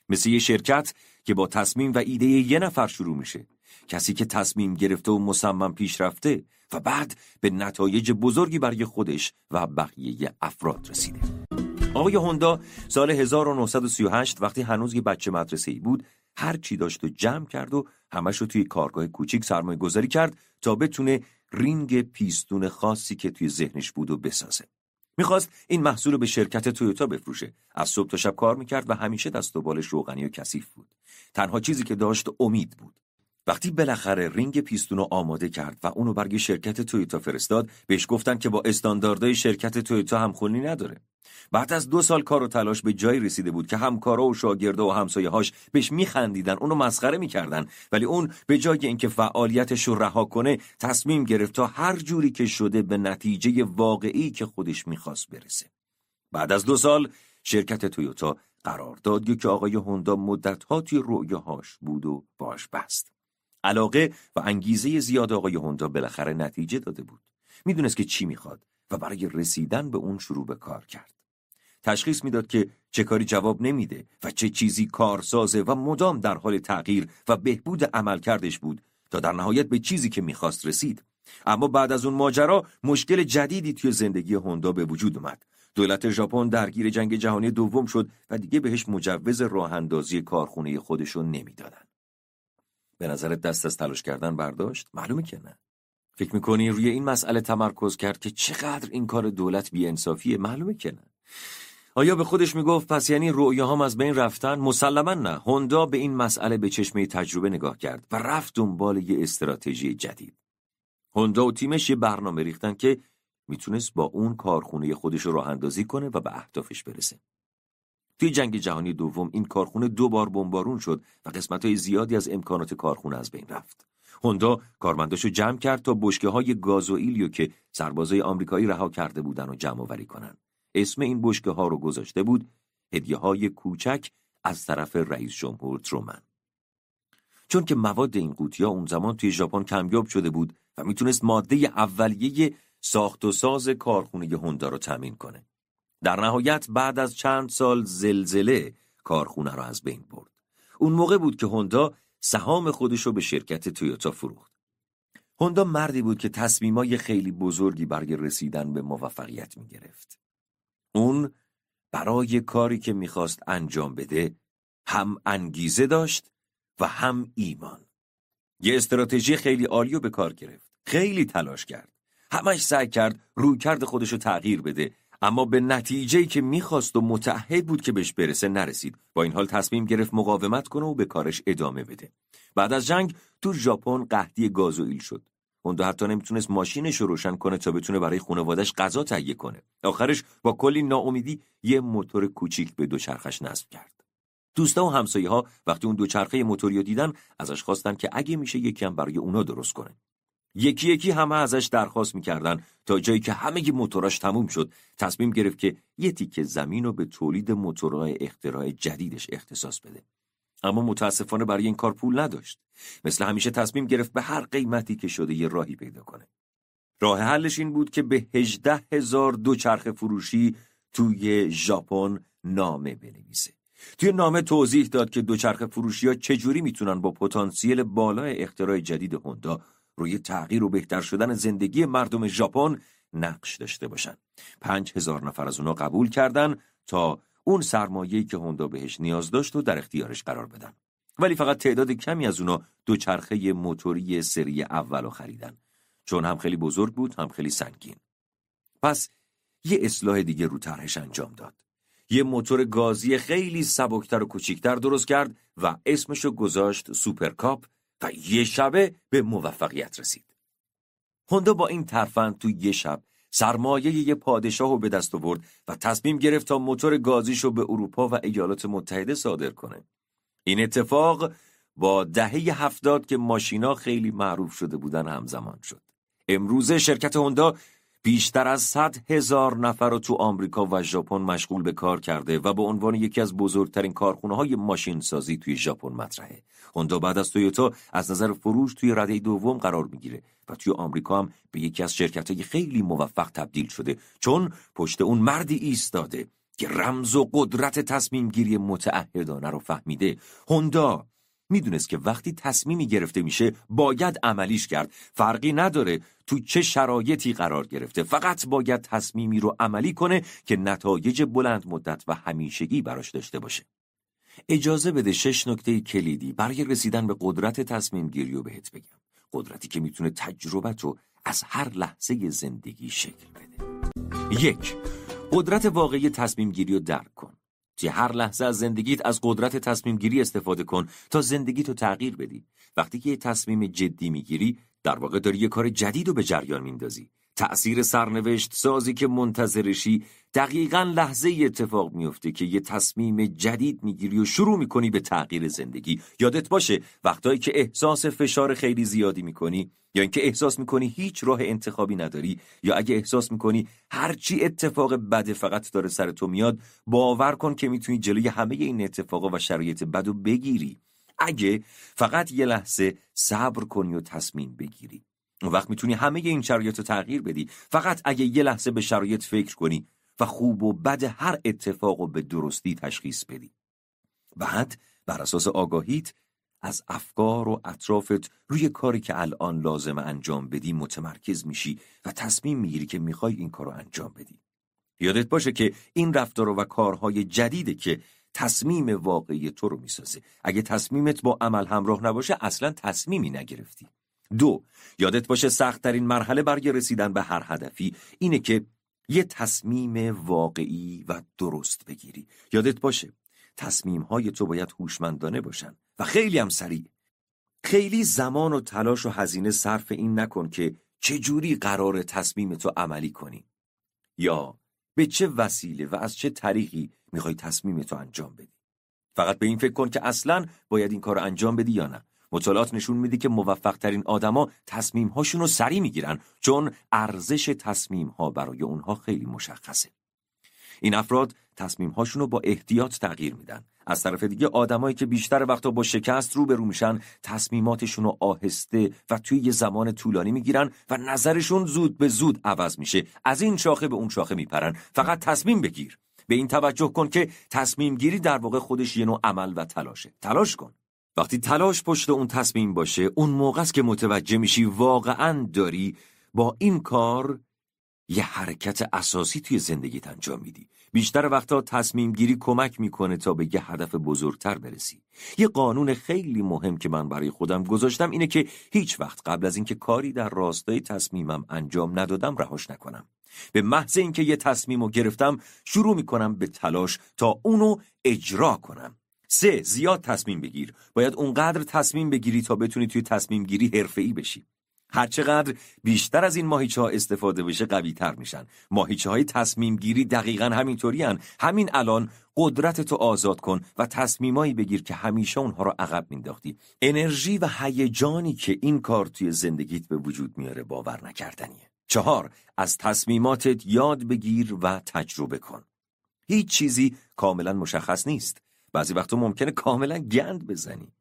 مثل یه شرکت که با تصمیم و ایده یه نفر شروع میشه. کسی که تصمیم گرفته و مصمم پیش رفته و بعد به نتایج بزرگی برای خودش و بقیه افراد رسیده. آقای هوندا سال 1938 وقتی هنوز یه بچه مدرسه ای بود هر چی داشت و جمع کرد و همش رو توی کارگاه کوچیک سرمایه گذاری کرد تا بتونه رینگ پیستون خاصی که توی ذهنش بود و بسازه. می‌خواست این محصول رو به شرکت تویوتا بفروشه. از صبح تا شب کار می‌کرد و همیشه دست و بالش روغنی و کثیف بود. تنها چیزی که داشت امید بود. وقتی بالاخره رینگ پیستون رو آماده کرد و اونو برای شرکت تویوتا فرستاد بهش گفتن که با استانداردهای شرکت تویوتا همخونی نداره. بعد از دو سال کار و تلاش به جایی رسیده بود که همکارا و شاگرده و همسایه هاش بهش میخندیدن اونو مسخره می‌کردن. ولی اون به جای اینکه فعالیتش رو رها کنه تصمیم گرفت تا هر جوری که شده به نتیجه واقعی که خودش می‌خواست برسه. بعد از دو سال شرکت تویوتا قرار داد که آقای هوندا مدتها توی رؤیاهاش بود و باش بست. علاقه و انگیزه زیاد آقای هوندا بالاخره نتیجه داده بود. می‌دونست که چی می‌خواد و برای رسیدن به اون شروع به کار کرد. تشخیص می‌داد که چه کاری جواب نمیده و چه چیزی کارسازه و مدام در حال تغییر و بهبود عملکردش بود تا در نهایت به چیزی که می‌خواست رسید. اما بعد از اون ماجرا مشکل جدیدی توی زندگی هوندا به وجود اومد. دولت ژاپن درگیر جنگ جهانی دوم شد و دیگه بهش مجوز راه اندازی کارخونه خودشو نمی‌دادن. به نظرت دست از تلاش کردن برداشت؟ معلومه که نه. فکر می‌کنی روی این مسئله تمرکز کرد که چقدر این کار دولت بیانصافیه؟ معلومه که نه. آیا به خودش می‌گفت پس یعنی رؤیاهام از بین رفتن؟ مسلما نه. هوندا به این مسئله به چشمه تجربه نگاه کرد و رفت دنبال یه استراتژی جدید. هوندا و تیمش یه برنامه ریختن که می‌تونست با اون کارخونه خودش رو راه اندازی کنه و به اهدافش برسه. توی جنگ جهانی دوم این کارخونه دو بار بمبارون شد و قسمت های زیادی از امکانات کارخونه از بین رفت. هوندا کارمنداشو جمع کرد تا بشکه های گازوئیلیو که سربازای آمریکایی رها کرده بودن و جمع آوری کنن. اسم این بشکه ها رو گذاشته بود هدیه های کوچک از طرف رئیس جمهور ترومن. چون که مواد این قوطی ها اون زمان توی ژاپن کمیاب شده بود و می‌تونست ماده اولیه ساخت و ساز کارخونه هوندا رو تامین کنه. در نهایت بعد از چند سال زلزله کارخونه را از بین برد اون موقع بود که هوندا سهام خودش رو به شرکت تویوتا فروخت هوندا مردی بود که تصمیمای خیلی بزرگی برای رسیدن به موفقیت می گرفت. اون برای کاری که می‌خواست انجام بده هم انگیزه داشت و هم ایمان. یه استراتژی خیلی عالی رو به کار گرفت. خیلی تلاش کرد. همش سعی کرد رویکرد خودش رو تغییر بده اما به نتیجه که می‌خواست و متعهد بود که بهش برسه نرسید. با این حال تصمیم گرفت مقاومت کنه و به کارش ادامه بده. بعد از جنگ تو ژاپن قحطی گازوئیل شد. اون حتی نمی‌تونست ماشینش رو روشن کنه تا بتونه برای خانوادش غذا تهیه کنه. آخرش با کلی ناامیدی یه موتور کوچیک به دوچرخش نصب کرد. دوستا و همسایه ها وقتی اون دوچرخه موتوری رو دیدن ازش خواستن که اگه میشه یکم برای اونا درست کنه. یکی یکی همه ازش درخواست می‌کردن تا جایی که همه موتوراش تموم شد. تصمیم گرفت که یه تیکه زمین رو به تولید موتورهای اختراع جدیدش اختصاص بده. اما متاسفانه برای این کار پول نداشت. مثل همیشه تصمیم گرفت به هر قیمتی که شده یه راهی پیدا کنه. راه حلش این بود که به هجده هزار دوچرخه فروشی توی ژاپن نامه بنویسه. توی نامه توضیح داد که دوچرخه فروشی ها چجوری می‌تونن با پتانسیل بالای اختراع جدید هوندا روی تغییر و بهتر شدن زندگی مردم ژاپن نقش داشته باشن. پنج هزار نفر از اونا قبول کردن تا اون سرمایه‌ای که هوندا بهش نیاز داشت و در اختیارش قرار بدن. ولی فقط تعداد کمی از اونا دوچرخه موتوری سری اول رو خریدن. چون هم خیلی بزرگ بود هم خیلی سنگین. پس یه اصلاح دیگه رو طرحش انجام داد. یه موتور گازی خیلی سبکتر و کوچیکتر درست کرد و اسمشو گذاشت سوپرکاپ و یه شبه به موفقیت رسید. هوندا با این ترفند تو یه شب سرمایه یه پادشاه رو به دست آورد و تصمیم گرفت تا موتور گازیشو به اروپا و ایالات متحده صادر کنه. این اتفاق با دهه هفتاد که ماشینا خیلی معروف شده بودن همزمان شد. امروزه شرکت هوندا بیشتر از صد هزار نفر رو تو آمریکا و ژاپن مشغول به کار کرده و به عنوان یکی از بزرگترین کارخونه های ماشین سازی توی ژاپن مطرحه. هوندا بعد از تویوتا از نظر فروش توی رده دوم قرار می‌گیره و توی آمریکا هم به یکی از شرکت های خیلی موفق تبدیل شده چون پشت اون مردی ایستاده که رمز و قدرت تصمیم گیری متعهدانه رو فهمیده هوندا می‌دونست که وقتی تصمیمی گرفته میشه باید عملیش کرد. فرقی نداره تو چه شرایطی قرار گرفته. فقط باید تصمیمی رو عملی کنه که نتایج بلند مدت و همیشگی براش داشته باشه. اجازه بده شش نکته کلیدی برای رسیدن به قدرت تصمیم گیری رو بهت بگم. قدرتی که می‌تونه تجربت رو از هر لحظه زندگی شکل بده. یک قدرت واقعی تصمیم گیری رو درک کن. توی هر لحظه از زندگیت از قدرت تصمیم گیری استفاده کن تا زندگیتو تغییر بدی. وقتی که یه تصمیم جدی می‌گیری در واقع داری یه کار جدید رو به جریان میندازی. تأثیر سرنوشت سازی که منتظرشی دقیقا لحظه اتفاق میفته که یه تصمیم جدید می‌گیری و شروع می‌کنی به تغییر زندگی. یادت باشه وقتایی که احساس فشار خیلی زیادی می‌کنی یا اینکه احساس می‌کنی هیچ راه انتخابی نداری یا اگه احساس می‌کنی هرچی اتفاق بده فقط داره سر تو میاد باور کن که می‌تونی جلوی همه این اتفاقا و شرایط بدو بگیری. اگه فقط یه لحظه صبر کنی و تصمیم بگیری. اون وقت می‌تونی همه این شرایط رو تغییر بدی. فقط اگه یه لحظه به شرایط فکر کنی و خوب و بد هر اتفاق و به درستی تشخیص بدی. بعد بر اساس آگاهیت از افکار و اطرافت روی کاری که الان لازم انجام بدی متمرکز میشی و تصمیم می‌گیری که می‌خوای این کار رو انجام بدی. یادت باشه که این رفتار و کارهای جدیده که تصمیم واقعی تو رو می‌سازه. اگه تصمیمت با عمل همراه نباشه اصلا تصمیمی نگرفتی. دو یادت باشه سختترین مرحله برای رسیدن به هر هدفی اینه که یه تصمیم واقعی و درست بگیری. یادت باشه تصمیم های تو باید هوشمندانه باشن و خیلی هم سریع. خیلی زمان و تلاش و هزینه صرف این نکن که چجوری قرار تصمیم تو عملی کنی. یا به چه وسیله و از چه طریقی می‌خوای تصمیم تو انجام بدی؟ فقط به این فکر کن که اصلا باید این کار انجام بدی یا نه. مطالعات نشون میده که موفق ترین آدما تصمیم هاشون رو سریع می‌گیرن چون ارزش تصمیم ها برای اونها خیلی مشخصه. این افراد تصمیم هاشون رو با احتیاط تغییر میدن. از طرف دیگه آدمایی که بیشتر وقتا با شکست روبرو میشن تصمیماتشون رو آهسته و توی یه زمان طولانی می‌گیرن و نظرشون زود به زود عوض میشه. از این شاخه به اون شاخه میپرن. فقط تصمیم بگیر. به این توجه کن که تصمیم گیری در واقع خودش یه نوع عمل و تلاشه. تلاش کن. وقتی تلاش پشت اون تصمیم باشه اون موقع است که متوجه میشی واقعا داری با این کار یه حرکت اساسی توی زندگیت انجام میدی. بیشتر وقتا تصمیم گیری کمک می‌کنه تا به یه هدف بزرگتر برسی. یه قانون خیلی مهم که من برای خودم گذاشتم اینه که هیچ وقت قبل از اینکه کاری در راستای تصمیمم انجام ندادم رهاش نکنم. به محض اینکه یه تصمیم رو گرفتم شروع می‌کنم به تلاش تا اونو اجرا کنم. سه زیاد تصمیم بگیر. باید اونقدر تصمیم بگیری تا بتونی توی تصمیم گیری حرفه‌ای بشی. هرچقدر بیشتر از این ماهیچه ها استفاده بشه قوی تر میشن. ماهیچه های تصمیم گیری دقیقا همینطوری هن. همین الان قدرت تو آزاد کن و تصمیمایی بگیر که همیشه اونها رو عقب مینداختی انرژی و هیجانی که این کار توی زندگیت به وجود میاره باور نکردنیه. چهار از تصمیماتت یاد بگیر و تجربه کن. هیچ چیزی کاملا مشخص نیست. بعضی وقتا ممکنه کاملا گند بزنی.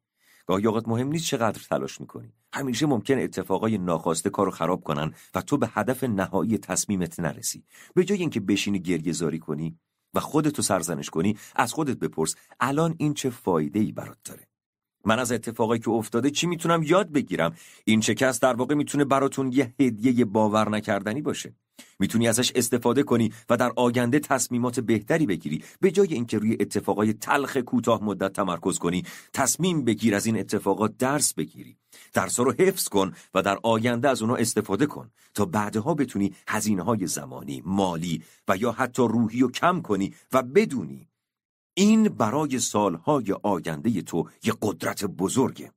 گاهی اوقات مهم نیست چقدر تلاش می‌کنی. همیشه ممکن اتفاقای ناخواسته کارو خراب کنن و تو به هدف نهایی تصمیمت نرسی. به جای اینکه بشینی گریه زاری کنی و خودتو سرزنش کنی از خودت بپرس الان این چه فایده ای برات داره. من از اتفاقایی که افتاده چی می‌تونم یاد بگیرم؟ این شکست در واقع می‌تونه براتون یه هدیه باور نکردنی باشه. می‌تونی ازش استفاده کنی و در آینده تصمیمات بهتری بگیری. به جای اینکه روی اتفاقای تلخ کوتاه مدت تمرکز کنی تصمیم بگیر از این اتفاقات درس بگیری. درس رو حفظ کن و در آینده از اونها استفاده کن تا بعدها بتونی هزینه های زمانی مالی و یا حتی روحی رو کم کنی و بدونی این برای سالهای آینده تو یه قدرت بزرگه.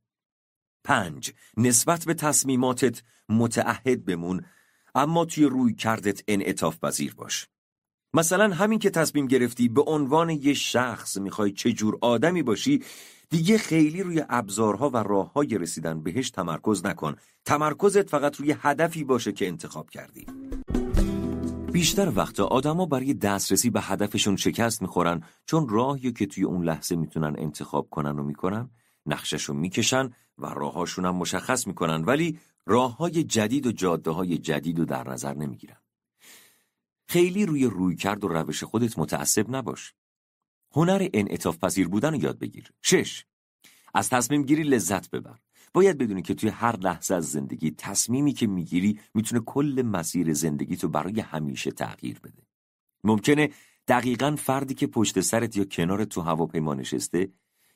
پنج نسبت به تصمیماتت متعهد بمون اما توی روی کردت انعطاف پذیر باش. مثلا همین که تصمیم گرفتی به عنوان یه شخص می‌خوای چه جور آدمی باشی دیگه خیلی روی ابزارها و راههای رسیدن بهش تمرکز نکن. تمرکزت فقط روی هدفی باشه که انتخاب کردی. بیشتر وقتا آدما برای دسترسی به هدفشون شکست می‌خورن چون راهی که توی اون لحظه می‌تونن انتخاب کنن و می‌کنن نقششون می‌کشن و راههاشون هم مشخص می‌کنن ولی راه های جدید و جاده های جدید رو در نظر نمی‌گیرن. خیلی روی روی کرد و روش خودت متعصب نباش. هنر انعطاف پذیر بودن رو یاد بگیر. شش. از تصمیم گیری لذت ببر. باید بدونی که توی هر لحظه از زندگی تصمیمی که می‌گیری می‌تونه کل مسیر زندگی تو برای همیشه تغییر بده. ممکنه دقیقا فردی که پشت سرت یا کنار تو هواپیما نشسته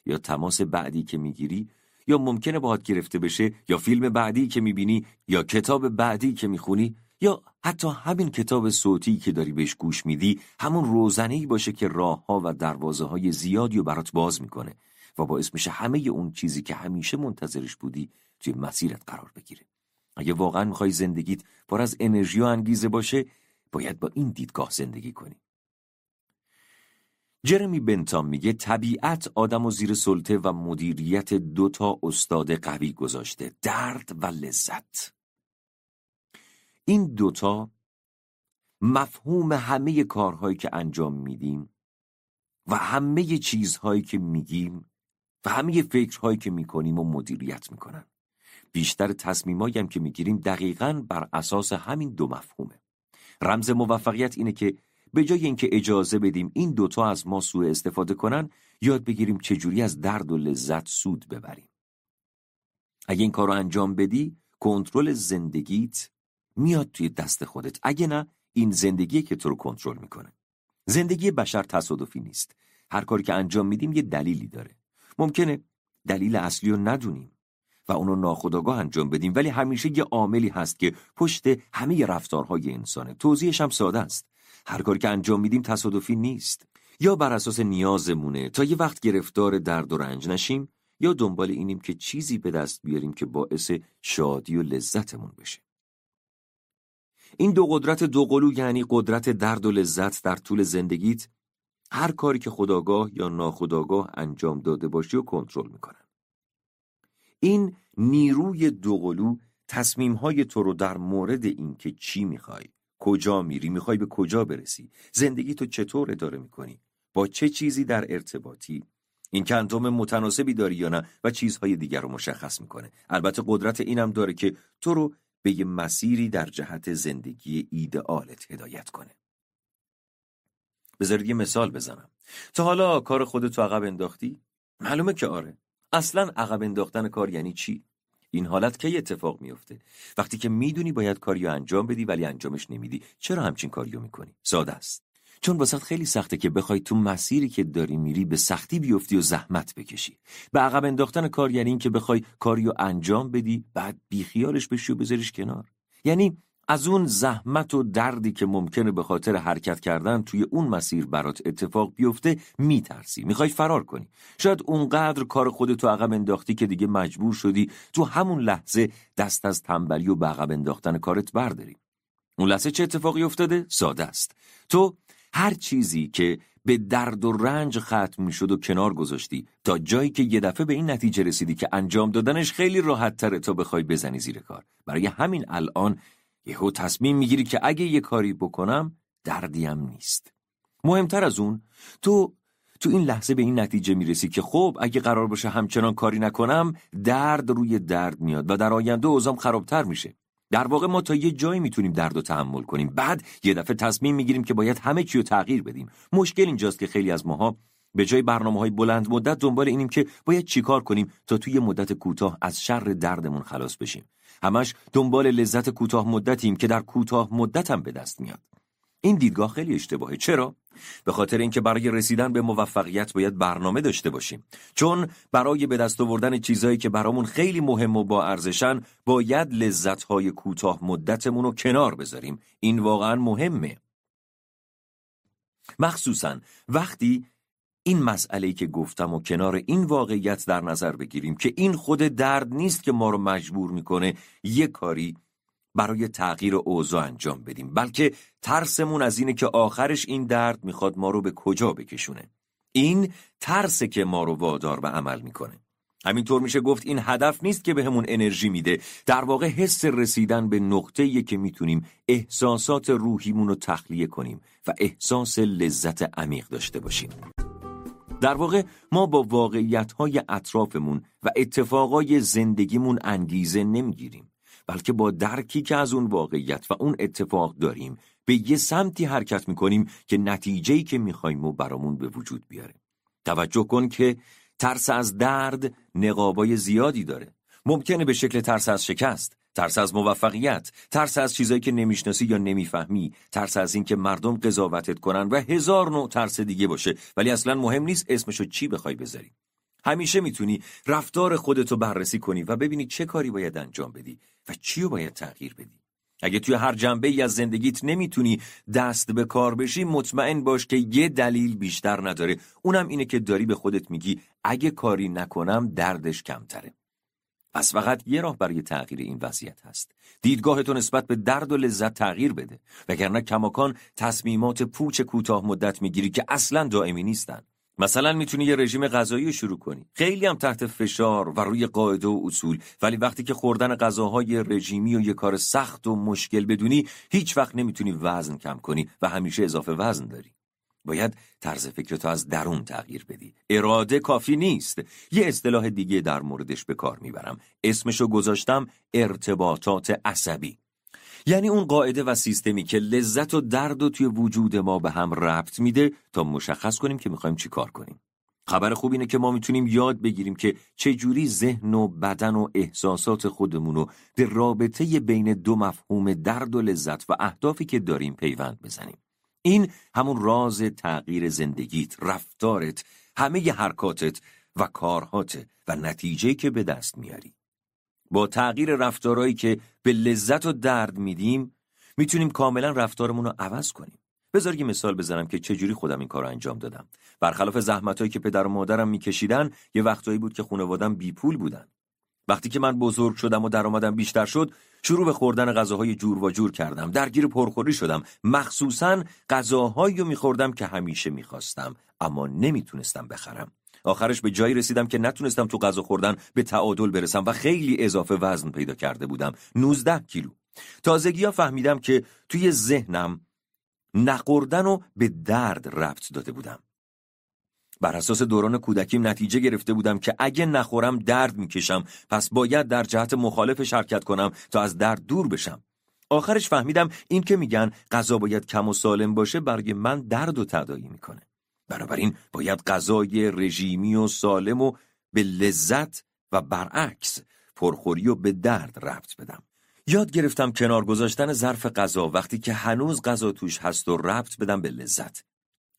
یا تماس بعدی که می‌گیری یا ممکنه باهات گرفته بشه یا فیلم بعدی که می‌بینی یا کتاب بعدی که می‌خونی یا حتی همین کتاب صوتی که داری بهش گوش میدی همون روزنه باشه که راه ها و دروازه های زیادی رو برات باز می‌کنه و باعث میشه همه اون چیزی که همیشه منتظرش بودی توی مسیرت قرار بگیره اگه واقعا می‌خوای زندگیت پر از انرژی و انگیزه باشه باید با این دیدگاه زندگی کنی. جرمی بنتام میگه طبیعت آدم و زیر سلطه و مدیریت دو تا استاد قوی گذاشته درد و لذت. این دوتا مفهوم همه کارهایی که انجام میدیم و همه چیزهایی که میگیم و همه فکرهایی که می‌کنیم و مدیریت می‌کنن. بیشتر تصمیمایی که می‌گیریم دقیقا بر اساس همین دو مفهومه. رمز موفقیت اینه که به جای اینکه اجازه بدیم این دوتا از ما سوء استفاده کنن یاد بگیریم چجوری از درد و لذت سود ببریم. اگه این کار رو انجام بدی کنترل زندگیت میاد توی دست خودت. اگه نه این زندگی که تو رو کنترل می‌کنه. زندگی بشر تصادفی نیست. هر کاری که انجام میدیم یه دلیلی داره. ممکنه دلیل اصلی رو ندونیم و اونو ناخداگاه انجام بدیم. ولی همیشه یه عاملی هست که پشت همه رفتارهای انسانه. توضیحش هم ساده است. هر کاری که انجام میدیم تصادفی نیست. یا بر اساس نیازمونه تا یه وقت گرفتار درد و رنج نشیم یا دنبال اینیم که چیزی به دست بیاریم که باعث شادی و لذتمون بشه. این دو قدرت دو قلو یعنی قدرت درد و لذت در طول زندگیت هر کاری که خداگاه یا ناخداگاه انجام داده باشی و کنترل می‌کنن. این نیروی دوقلو تصمیم های تو رو در مورد اینکه چی می‌خوای کجا میری می‌خوای به کجا برسی زندگی تو چطور اداره می‌کنی با چه چیزی در ارتباطی این کندوم متناسبی داری یا نه و چیزهای دیگر رو مشخص می‌کنه. البته قدرت اینم داره که تو رو به یه مسیری در جهت زندگی ایدئالت هدایت کنه. بذارید یه مثال بزنم. تا حالا کار خودتو عقب انداختی؟ معلومه که آره. اصلا عقب انداختن کار یعنی چی؟ این حالت کی اتفاق میفته وقتی که می‌دونی باید کاریو انجام بدی ولی انجامش نمیدی چرا همچین کاریو می‌کنی؟ ساده است. چون واسط خیلی سخته که بخوای تو مسیری که داری میری به سختی بیفتی و زحمت بکشی. به عقب انداختن کار یعنی این که بخوای کاریو انجام بدی بعد بیخیالش بشی و بذاریش کنار. یعنی از اون زحمت و دردی که ممکنه به خاطر حرکت کردن توی اون مسیر برات اتفاق بیفته میترسی. می‌خوای فرار کنی. شاید اونقدر کار خودتو عقب انداختی که دیگه مجبور شدی تو همون لحظه دست از تنبلی و به عقب انداختن کارت برداری. اون لحظه چه اتفاقی افتاده؟ ساده است. تو هر چیزی که به درد و رنج ختم می‌شد و کنار گذاشتی تا جایی که یه دفعه به این نتیجه رسیدی که انجام دادنش خیلی راحت تره تا بخوای بزنی زیر کار. برای همین الان یهو تصمیم می‌گیری که اگه یه کاری بکنم دردیم نیست. مهمتر از اون تو تو این لحظه به این نتیجه می‌رسی که خب اگه قرار باشه همچنان کاری نکنم درد روی درد میاد و در آینده اوزام خرابتر میشه. در واقع ما تا یه جایی می‌تونیم درد و تحمل کنیم. بعد یه دفعه تصمیم می‌گیریم که باید همه چی رو تغییر بدیم. مشکل اینجاست که خیلی از ماها به جای برنامه های بلند مدت دنبال اینیم که باید چیکار کنیم تا توی مدت کوتاه از شر دردمون خلاص بشیم. همش دنبال لذت کوتاه مدتیم که در کوتاه مدت هم به دست میاد. این دیدگاه خیلی اشتباهه. چرا؟ به خاطر اینکه برای رسیدن به موفقیت باید برنامه داشته باشیم. چون برای به دست آوردن چیزهایی که برامون خیلی مهم و با ارزشن باید لذتهای کوتاه مدتمون رو کنار بذاریم. این واقعا مهمه. مخصوصا وقتی این مسئله که گفتم و کنار این واقعیت در نظر بگیریم که این خود درد نیست که ما رو مجبور می‌کنه یه کاری برای تغییر اوضاع انجام بدیم بلکه ترسمون از اینه که آخرش این درد می‌خواد ما رو به کجا بکشونه. این ترسه که ما رو وادار به عمل می‌کنه. همینطور میشه گفت این هدف نیست که بهمون به انرژی میده. در واقع حس رسیدن به نقطه که می‌تونیم احساسات روحیمون رو تخلیه کنیم و احساس لذت عمیق داشته باشیم. در واقع ما با واقعیت های اطرافمون و اتفاقای زندگیمون انگیزه نمی‌گیریم بلکه با درکی که از اون واقعیت و اون اتفاق داریم به یه سمتی حرکت می‌کنیم که نتیجهی که می‌خوایم و برامون به وجود بیاره. توجه کن که ترس از درد نقابای زیادی داره. ممکنه به شکل ترس از شکست ترس از موفقیت ترس از چیزایی که نمی‌شناسی یا نمی‌فهمی ترس از اینکه مردم قضاوتت کنن و هزار نوع ترس دیگه باشه. ولی اصلا مهم نیست اسمشو چی بخوای بذاری. همیشه می‌تونی رفتار خودتو بررسی کنی و ببینی چه کاری باید انجام بدی و چی رو باید تغییر بدی. اگه توی هر جنبه ای از زندگیت نمی‌تونی دست به کار بشی مطمئن باش که یه دلیل بیشتر نداره. اونم اینه که داری به خودت میگی اگه کاری نکنم دردش کمتره. پس فقط یه راه برای تغییر این وضعیت هست. دیدگاه تو نسبت به درد و لذت تغییر بده. وگرنه کماکان تصمیمات پوچ کوتاه مدت می‌گیری که اصلا دائمی نیستن. مثلا می‌تونی یه رژیم غذایی شروع کنی. خیلی هم تحت فشار و روی قاعده و اصول. ولی وقتی که خوردن غذاهای رژیمی و یه کار سخت و مشکل بدونی هیچ وقت نمی‌تونی وزن کم کنی و همیشه اضافه وزن داری. باید طرز فکرتو از درون تغییر بدی. اراده کافی نیست. یه اصطلاح دیگه در موردش به کار می‌برم. اسمشو گذاشتم ارتباطات عصبی. یعنی اون قاعده و سیستمی که لذت و درد و توی وجود ما به هم ربط میده تا مشخص کنیم که می‌خوایم چی کار کنیم. خبر خوب اینه که ما می‌تونیم یاد بگیریم که چجوری ذهن و بدن و احساسات خودمون رو به رابطه بین دو مفهوم درد و لذت و اهدافی که داریم پیوند بزنیم. این همون راز تغییر زندگیت، رفتارت، همه ی حرکاتت و کارهات و نتیجه که به دست میاری. با تغییر رفتارهایی که به لذت و درد میدیم می‌تونیم کاملا رفتارمون رو عوض کنیم. بذار یه مثال بزنم که چجوری خودم این کار انجام دادم. برخلاف زحمتهایی که پدر و مادرم میکشیدن، یه وقتایی بود که خانوادم بی پول بودن. وقتی که من بزرگ شدم و درآمدم بیشتر شد شروع به خوردن غذاهای جور و جور کردم. درگیر پرخوری شدم. مخصوصا غذاهایی رو میخوردم که همیشه می‌خواستم اما نمی‌تونستم بخرم. آخرش به جایی رسیدم که نتونستم تو غذا خوردن به تعادل برسم و خیلی اضافه وزن پیدا کرده بودم. 19 کیلو. تازگی ها فهمیدم که توی ذهنم نخوردن و به درد ربط داده بودم. بر اساس دوران کودکیم نتیجه گرفته بودم که اگه نخورم درد می‌کشم. پس باید در جهت مخالف شرکت کنم تا از درد دور بشم. آخرش فهمیدم این که میگن غذا باید کم و سالم باشه برای من درد و تدایی می‌کنه. بنابراین باید غذای رژیمی و سالم و به لذت و برعکس پرخوری و به درد ربط بدم. یاد گرفتم کنار گذاشتن ظرف غذا وقتی که هنوز غذا توش هست و ربط بدم به لذت.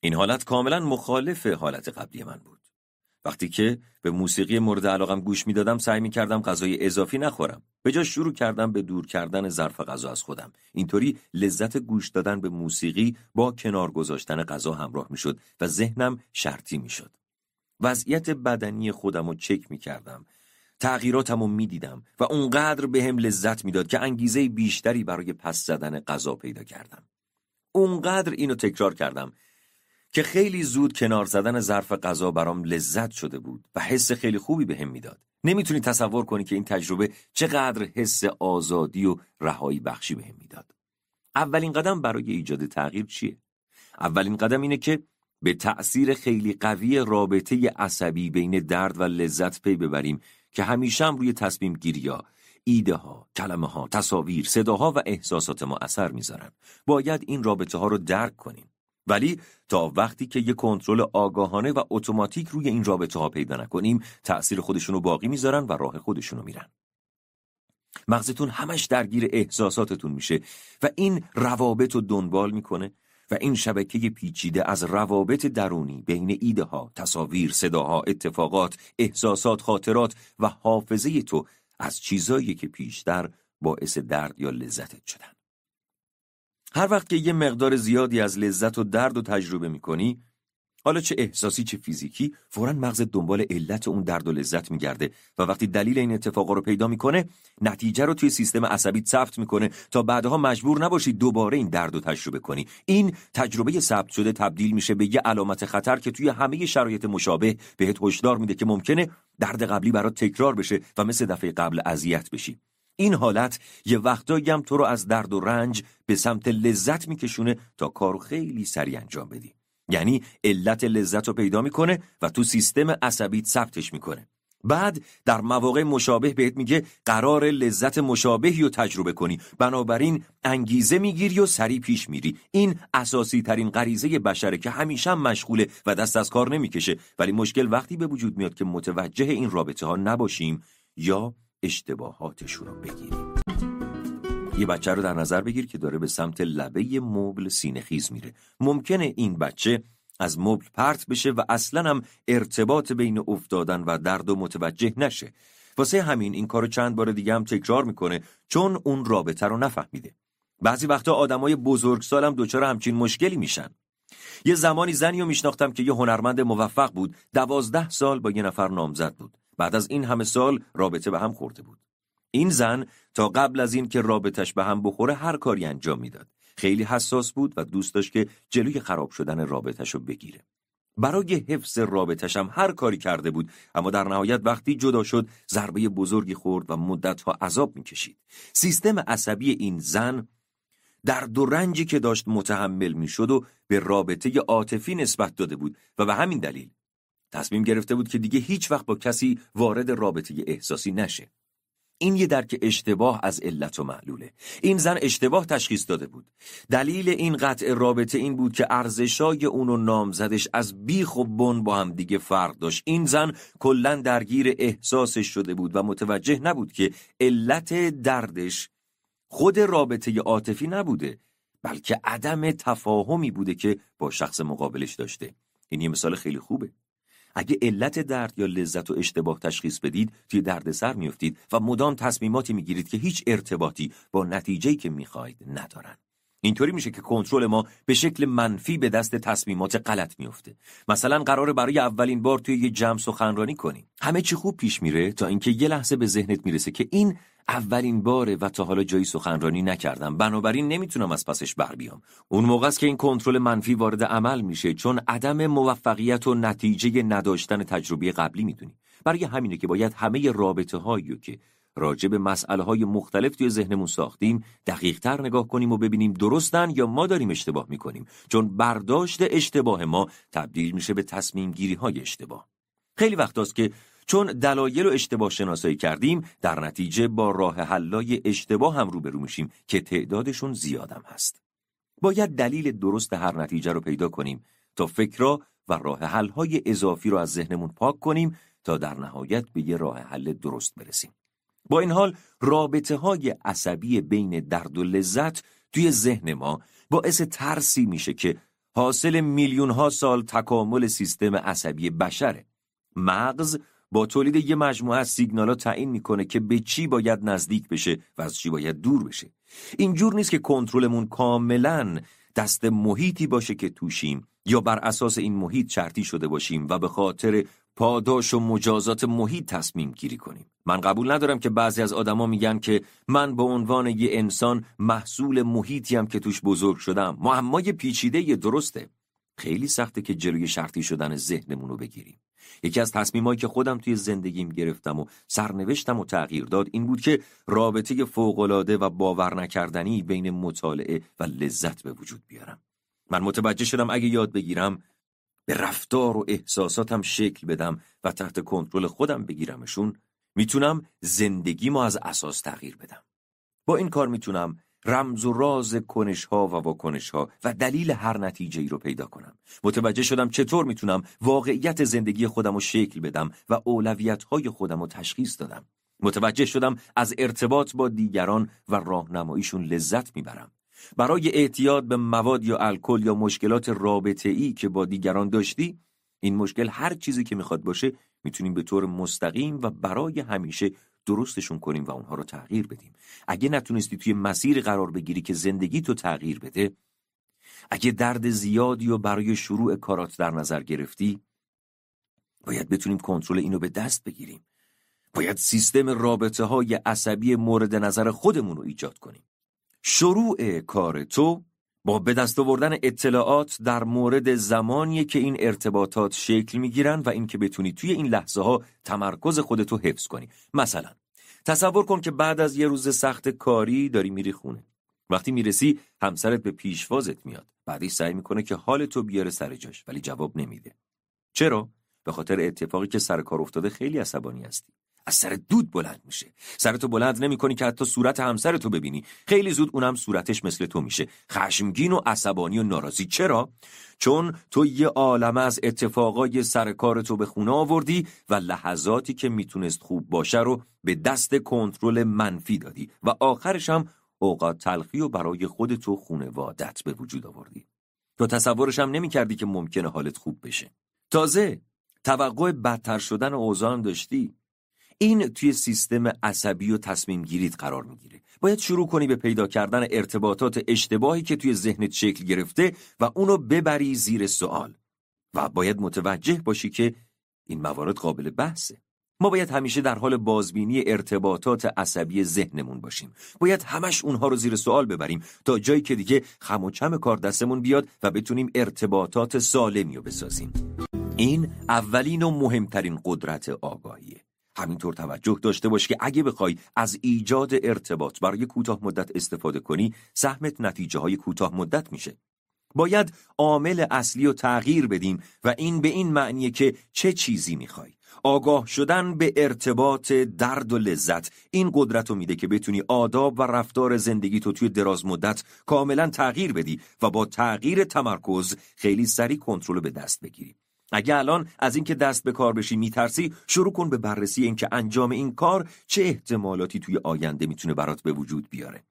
این حالت کاملا مخالف حالت قبلی من بود. وقتی که به موسیقی مورد علاقم گوش می‌دادم سعی می کردم غذای اضافی نخورم. به جا شروع کردم به دور کردن ظرف غذا از خودم. اینطوری لذت گوش دادن به موسیقی با کنار گذاشتن غذا همراه می شد و ذهنم شرطی می شد. وضعیت بدنی خودم رو چک می کردم. تغییراتم رو می دیدم و اونقدر به هم لذت می‌داد که انگیزه بیشتری برای پس زدن غذا پیدا کردم. اونقدر اینو تکرار کردم که خیلی زود کنار زدن ظرف غذا برام لذت شده بود و حس خیلی خوبی بهم به می‌داد. نمی‌تونی تصور کنی که این تجربه چقدر حس آزادی و رهایی بخشی بهم به می‌داد. اولین قدم برای ایجاد تغییر چیه؟ اولین قدم اینه که به تأثیر خیلی قوی رابطه عصبی بین درد و لذت پی ببریم که همیشه هم روی تصمیم گیری ها، ایده ها، کلمه ها، تصاویر، صداها و احساسات ما اثر می‌ذارن. باید این رابطه ها رو درک کنیم. ولی تا وقتی که یه کنترل آگاهانه و اتوماتیک روی این رابطه ها پیدا نکنیم تأثیر خودشونو باقی می‌ذارن و راه خودشونو میرن مغزتون همش درگیر احساساتتون میشه و این روابط رو دنبال می‌کنه و این شبکه پیچیده از روابط درونی بین ایده ها، تصاویر، صداها، اتفاقات، احساسات، خاطرات و حافظه تو از چیزایی که پیشتر باعث درد یا لذتت شدن. هر وقت که یه مقدار زیادی از لذت و درد و تجربه می‌کنی حالا چه احساسی چه فیزیکی فورا مغز دنبال علت اون درد و لذت میگرده و وقتی دلیل این اتفاقا رو پیدا می‌کنه نتیجه رو توی سیستم عصبی ثبت می‌کنه تا بعدها مجبور نباشی دوباره این درد رو تجربه کنی. این تجربه ثبت شده تبدیل میشه به یه علامت خطر که توی همه شرایط مشابه بهت هشدار میده که ممکنه درد قبلی برات تکرار بشه و مثل دفعه قبل اذیت بشی. این حالت یه وقتایی هم تو رو از درد و رنج به سمت لذت میکشونه تا کارو خیلی سریع انجام بدی. یعنی علت لذت رو پیدا می‌کنه و تو سیستم عصبیت ثبتش می‌کنه. بعد در مواقع مشابه بهت میگه قرار لذت مشابهی رو تجربه کنی. بنابراین انگیزه می‌گیری و سریع پیش میری. این اساسی ترین غریزه بشره که همیشه مشغوله و دست از کار نمی‌کشه. ولی مشکل وقتی به وجود میاد که متوجه این رابطه ها نباشیم یا اشتباهاتشون رو بگیریم. یه بچه رو در نظر بگیر که داره به سمت لبه مبل سینه خیز میره. ممکنه این بچه از مبل پرت بشه و اصلا هم ارتباط بین افتادن و درد و متوجه نشه. واسه همین این کارو چند بار دیگه هم تکرار می‌کنه چون اون رابطه رو نفهمیده. بعضی وقتا آدمای بزرگسال هم دچار همچین مشکلی میشن. یه زمانی زنی رو میشناختم که یه هنرمند موفق بود دوازده سال با یه نفر نامزد بود. بعد از این همه سال رابطه به هم خورده بود. این زن تا قبل از این که رابطش به هم بخوره هر کاری انجام می‌داد. خیلی حساس بود و دوست داشت که جلوی خراب شدن رابطش رو بگیره. برای حفظ رابطش هم هر کاری کرده بود اما در نهایت وقتی جدا شد ضربه بزرگی خورد و مدتها عذاب می‌کشید. سیستم عصبی این زن در دو رنجی که داشت متحمل می‌شد و به رابطه عاطفی نسبت داده بود و به همین دلیل تصمیم گرفته بود که دیگه هیچ وقت با کسی وارد رابطه احساسی نشه. این یه درک اشتباه از علت و معلوله. این زن اشتباه تشخیص داده بود. دلیل این قطع رابطه این بود که ارزشای اون و نامزدش از بیخ و بن با هم دیگه فرق داشت. این زن کلا درگیر احساسش شده بود و متوجه نبود که علت دردش خود رابطه عاطفی نبوده بلکه عدم تفاهمی بوده که با شخص مقابلش داشته. این یه مثال خیلی خوبه. اگه علت درد یا لذت و اشتباه تشخیص بدید توی دردسر میفتید و مدام تصمیماتی می‌گیرید که هیچ ارتباطی با نتیجه‌ای که می‌خواهید ندارن. اینطوری میشه که کنترل ما به شکل منفی به دست تصمیمات غلط میفته مثلا قراره برای اولین بار توی یه جمع سخنرانی کنیم. همه چی خوب پیش میره تا اینکه یه لحظه به ذهنت می‌رسه که این اولین باره و تا حالا جایی سخنرانی نکردم. بنابراین نمی‌تونم از پسش بر بیام. اون موقع است که این کنترل منفی وارد عمل میشه چون عدم موفقیت و نتیجه نداشتن تجربه قبلی می‌دونی. برای همینه که باید همه رابطه هایی که راجع به مسئله های مختلف توی ذهنمون ساختیم دقیق تر نگاه کنیم و ببینیم درستن یا ما داریم اشتباه می‌کنیم. چون برداشت اشتباه ما تبدیل میشه به تصمیم گیری های اشتباه. خیلی وقت که چون دلایل رو اشتباه شناسایی کردیم در نتیجه با راه حلای اشتباه هم روبرو میشیم که تعدادشون زیادم هست. باید دلیل درست هر نتیجه رو پیدا کنیم تا فکرها و راه حلهای اضافی رو از ذهنمون پاک کنیم تا در نهایت به یه راه حل درست برسیم. با این حال رابطه های عصبی بین درد و لذت توی ذهن ما باعث ترسی میشه که حاصل میلیون ها سال تکامل سیستم عصبی بشره. مغز با تولید یه مجموعه از سیگنالا تعیین می‌کنه که به چی باید نزدیک بشه و از چی باید دور بشه. اینجور نیست که کنترلمون کاملا دست محیطی باشه که توشیم یا بر اساس این محیط چرتی شده باشیم و به خاطر پاداش و مجازات محیط تصمیم گیری کنیم. من قبول ندارم که بعضی از آدما میگن که من به عنوان یه انسان محصول محیطیم که توش بزرگ شدم معمای پیچیده یه درسته. خیلی سخته که جلوی شرطی شدن ذهنمون رو بگیریم. یکی از تصمیمایی که خودم توی زندگیم گرفتم و سرنوشتم و تغییر داد این بود که رابطه فوقالعاده و باور نکردنی بین مطالعه و لذت به وجود بیارم. من متوجه شدم اگه یاد بگیرم به رفتار و احساساتم شکل بدم و تحت کنترل خودم بگیرمشون می‌تونم زندگیمو از اساس تغییر بدم. با این کار می‌تونم رمز و راز کنش ها و واکنش ها و دلیل هر نتیجه ای رو پیدا کنم. متوجه شدم چطور می‌تونم واقعیت زندگی خودم رو شکل بدم و اولویت های خودم رو تشخیص دادم. متوجه شدم از ارتباط با دیگران و راهنماییشون لذت می‌برم. برای اعتیاد به مواد یا الکل یا مشکلات رابطه ای که با دیگران داشتی این مشکل هر چیزی که می‌خواد باشه می‌تونیم به طور مستقیم و برای همیشه درستشون کنیم و اونها رو تغییر بدیم. اگه نتونستی توی مسیر قرار بگیری که زندگی تو تغییر بده اگه درد زیادی و برای شروع کارات در نظر گرفتی باید بتونیم کنترل اینو به دست بگیریم. باید سیستم رابطه های عصبی مورد نظر خودمون رو ایجاد کنیم. شروع کار تو با به دست آوردن اطلاعات در مورد زمانی که این ارتباطات شکل می‌گیرن و اینکه بتونی توی این لحظه ها تمرکز خودتو حفظ کنی. مثلا تصور کن که بعد از یه روز سخت کاری داری میری خونه. وقتی می‌رسی همسرت به پیشوازت میاد. بعدی سعی می‌کنه که حال تو بیاره سر جاش ولی جواب نمیده. چرا؟ به خاطر اتفاقی که سر کار افتاده خیلی عصبانی هستی. از سر دود بلند میشه. سرتو بلند نمی‌کنی که حتی صورت همسرتو ببینی. خیلی زود اونم صورتش مثل تو میشه. خشمگین و عصبانی و ناراضی. چرا؟ چون تو یه عالمه از اتفاقای سر کارتو به خونه آوردی و لحظاتی که می‌تونست خوب باشه رو به دست کنترل منفی دادی و آخرش هم اوقات تلخی و برای خودتو خونوادت به وجود آوردی. تو تصورش هم نمی‌کردی که ممکنه حالت خوب بشه. تازه توقع بدتر شدن اوضاع داشتی؟ این توی سیستم عصبی و تصمیم گیریت قرار می‌گیره. باید شروع کنی به پیدا کردن ارتباطات اشتباهی که توی ذهنت شکل گرفته و اونو ببری زیر سوال. و باید متوجه باشی که این موارد قابل بحثه. ما باید همیشه در حال بازبینی ارتباطات عصبی ذهنمون باشیم. باید همش اونها رو زیر سوال ببریم تا جایی که دیگه خم و چم کار دستمون بیاد و بتونیم ارتباطات سالمی رو بسازیم. این اولین و مهمترین قدرت آگاهیه. همینطور توجه داشته باش که اگه بخوای از ایجاد ارتباط برای کوتاه مدت استفاده کنی سهمت نتیجه های کوتاه مدت میشه. باید عامل اصلی رو تغییر بدیم و این به این معنیه که چه چیزی می‌خوای. آگاه شدن به ارتباط درد و لذت این قدرت رو میده که بتونی آداب و رفتار زندگی تو توی دراز مدت کاملا تغییر بدی و با تغییر تمرکز خیلی سریع کنترل به دست بگیری. اگه الان از اینکه دست به کار بشی میترسی شروع کن به بررسی اینکه انجام این کار چه احتمالاتی توی آینده می‌تونه برات به وجود بیاره.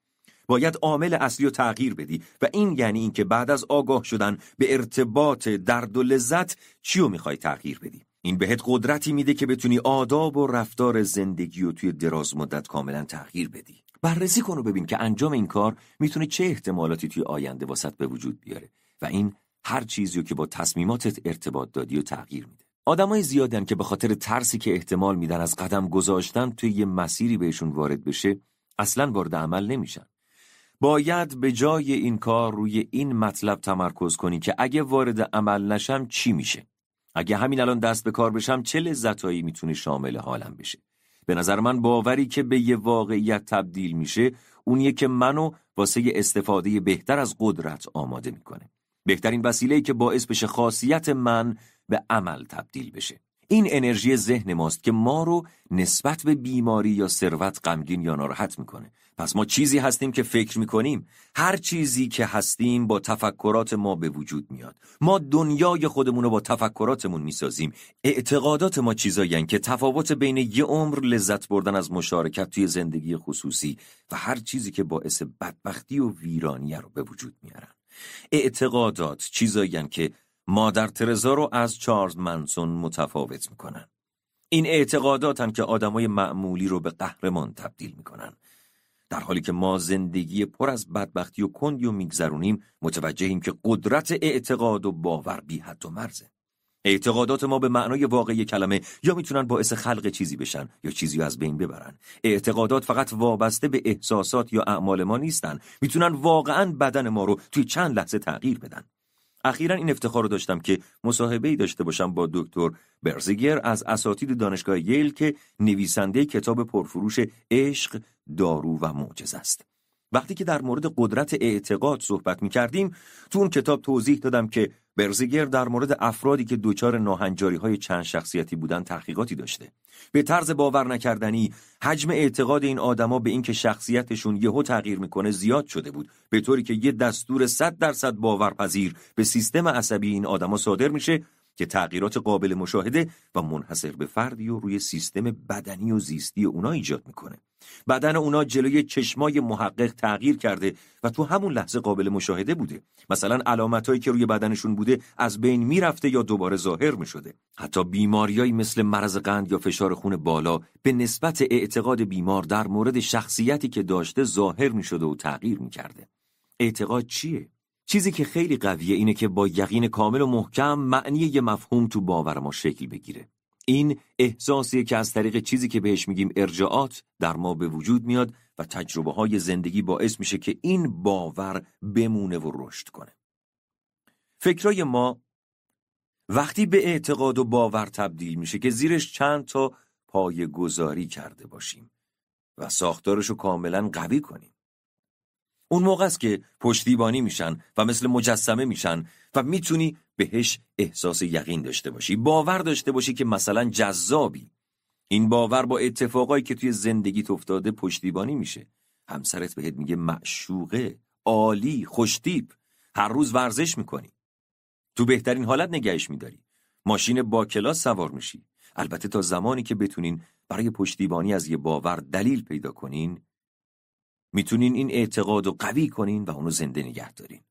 باید عامل اصلی رو تغییر بدی و این یعنی اینکه بعد از آگاه شدن به ارتباط درد و لذت چی رو می‌خوای تغییر بدی؟ این بهت قدرتی میده که بتونی آداب و رفتار زندگی رو توی دراز مدت کاملا تغییر بدی. بررسی کن و ببین که انجام این کار می‌تونه چه احتمالاتی توی آینده واسط به وجود بیاره. و این هر چیزی که با تصمیماتت ارتباط دادی و تغییر میده. آدمای زیادن که به خاطر ترسی که احتمال میدن از قدم گذاشتن توی یه مسیری بهشون وارد بشه اصلا وارد عمل نمیشن. باید به جای این کار روی این مطلب تمرکز کنی که اگه وارد عمل نشم چی میشه؟ اگه همین الان دست به کار بشم چه لذتهایی می‌تونه شامل حالم بشه؟ به نظر من باوری که به یه واقعیت تبدیل میشه اونیه که منو واسه استفاده بهتر از قدرت آماده می‌کنه. بهترین وسیله که باعث بشه خاصیت من به عمل تبدیل بشه. این انرژی ذهن ماست که ما رو نسبت به بیماری یا ثروت غمگین یا ناراحت می‌کنه. پس ما چیزی هستیم که فکر می‌کنیم. هر چیزی که هستیم با تفکرات ما به وجود میاد. ما دنیای خودمون رو با تفکراتمون می‌سازیم. اعتقادات ما چیزایی که تفاوت بین یه عمر لذت بردن از مشارکت توی زندگی خصوصی و هر چیزی که باعث بدبختی و ویرانی رو به وجود میارن. اعتقادات چیزایی که مادر ترزا رو از چارلز منسون متفاوت می‌کنن. این اعتقاداتن که آدمای معمولی رو به قهرمان تبدیل می‌کنن. در حالی که ما زندگی پر از بدبختی و کندی و میگذرونیم متوجهیم که قدرت اعتقاد و باور بی حد و مرزه. اعتقادات ما به معنای واقعی کلمه یا می‌تونن باعث خلق چیزی بشن یا چیزی از بین ببرن. اعتقادات فقط وابسته به احساسات یا اعمال ما نیستن. می‌تونن واقعا بدن ما رو توی چند لحظه تغییر بدن. اخیرا این افتخار رو داشتم که مصاحبه ای داشته باشم با دکتر برزیگر از اساتید دانشگاه ییل که نویسنده کتاب پرفروش عشق، دارو و معجزه است. وقتی که در مورد قدرت اعتقاد صحبت می کردیم تو اون کتاب توضیح دادم که برزیگر در مورد افرادی که دوچار ناهنجاری های چند شخصیتی بودن تحقیقاتی داشته. به طرز باور نکردنی حجم اعتقاد این آدما به اینکه شخصیتشون یهو تغییر می‌کنه زیاد شده بود به طوری که یه دستور 100 درصد باورپذیر به سیستم عصبی این آدما صادر میشه که تغییرات قابل مشاهده و منحصر به فردی و روی سیستم بدنی و زیستی اونا ایجاد می‌کنه. بدن اونا جلوی چشمای محقق تغییر کرده و تو همون لحظه قابل مشاهده بوده. مثلا علامتهایی که روی بدنشون بوده از بین می‌رفته یا دوباره ظاهر می‌شده. حتی بیماریایی مثل مرض قند یا فشار خون بالا به نسبت اعتقاد بیمار در مورد شخصیتی که داشته ظاهر می‌شده و تغییر می‌کرده. اعتقاد چیه؟ چیزی که خیلی قویه اینه که با یقین کامل و محکم معنی یه مفهوم تو باور ما شکل بگیره. این احساسیه که از طریق چیزی که بهش میگیم ارجاعات در ما به وجود میاد و تجربه های زندگی باعث میشه که این باور بمونه و رشد کنه. فکرای ما وقتی به اعتقاد و باور تبدیل میشه که زیرش چند تا پای گذاری کرده باشیم و ساختارش رو کاملا قوی کنیم. اون موقع است که پشتیبانی میشن و مثل مجسمه میشن و می‌تونی بهش احساس یقین داشته باشی باور داشته باشی که مثلا جذابی. این باور با اتفاقایی که توی زندگیت افتاده پشتیبانی میشه. همسرت بهت میگه معشوقه عالی خوشتیپ. هر روز ورزش می‌کنی. تو بهترین حالت نگهش میداری. ماشین با کلاس سوار میشی. البته تا زمانی که بتونین برای پشتیبانی از یه باور دلیل پیدا کنین می‌تونین این اعتقاد رو قوی کنین و اونو زنده نگه دارین.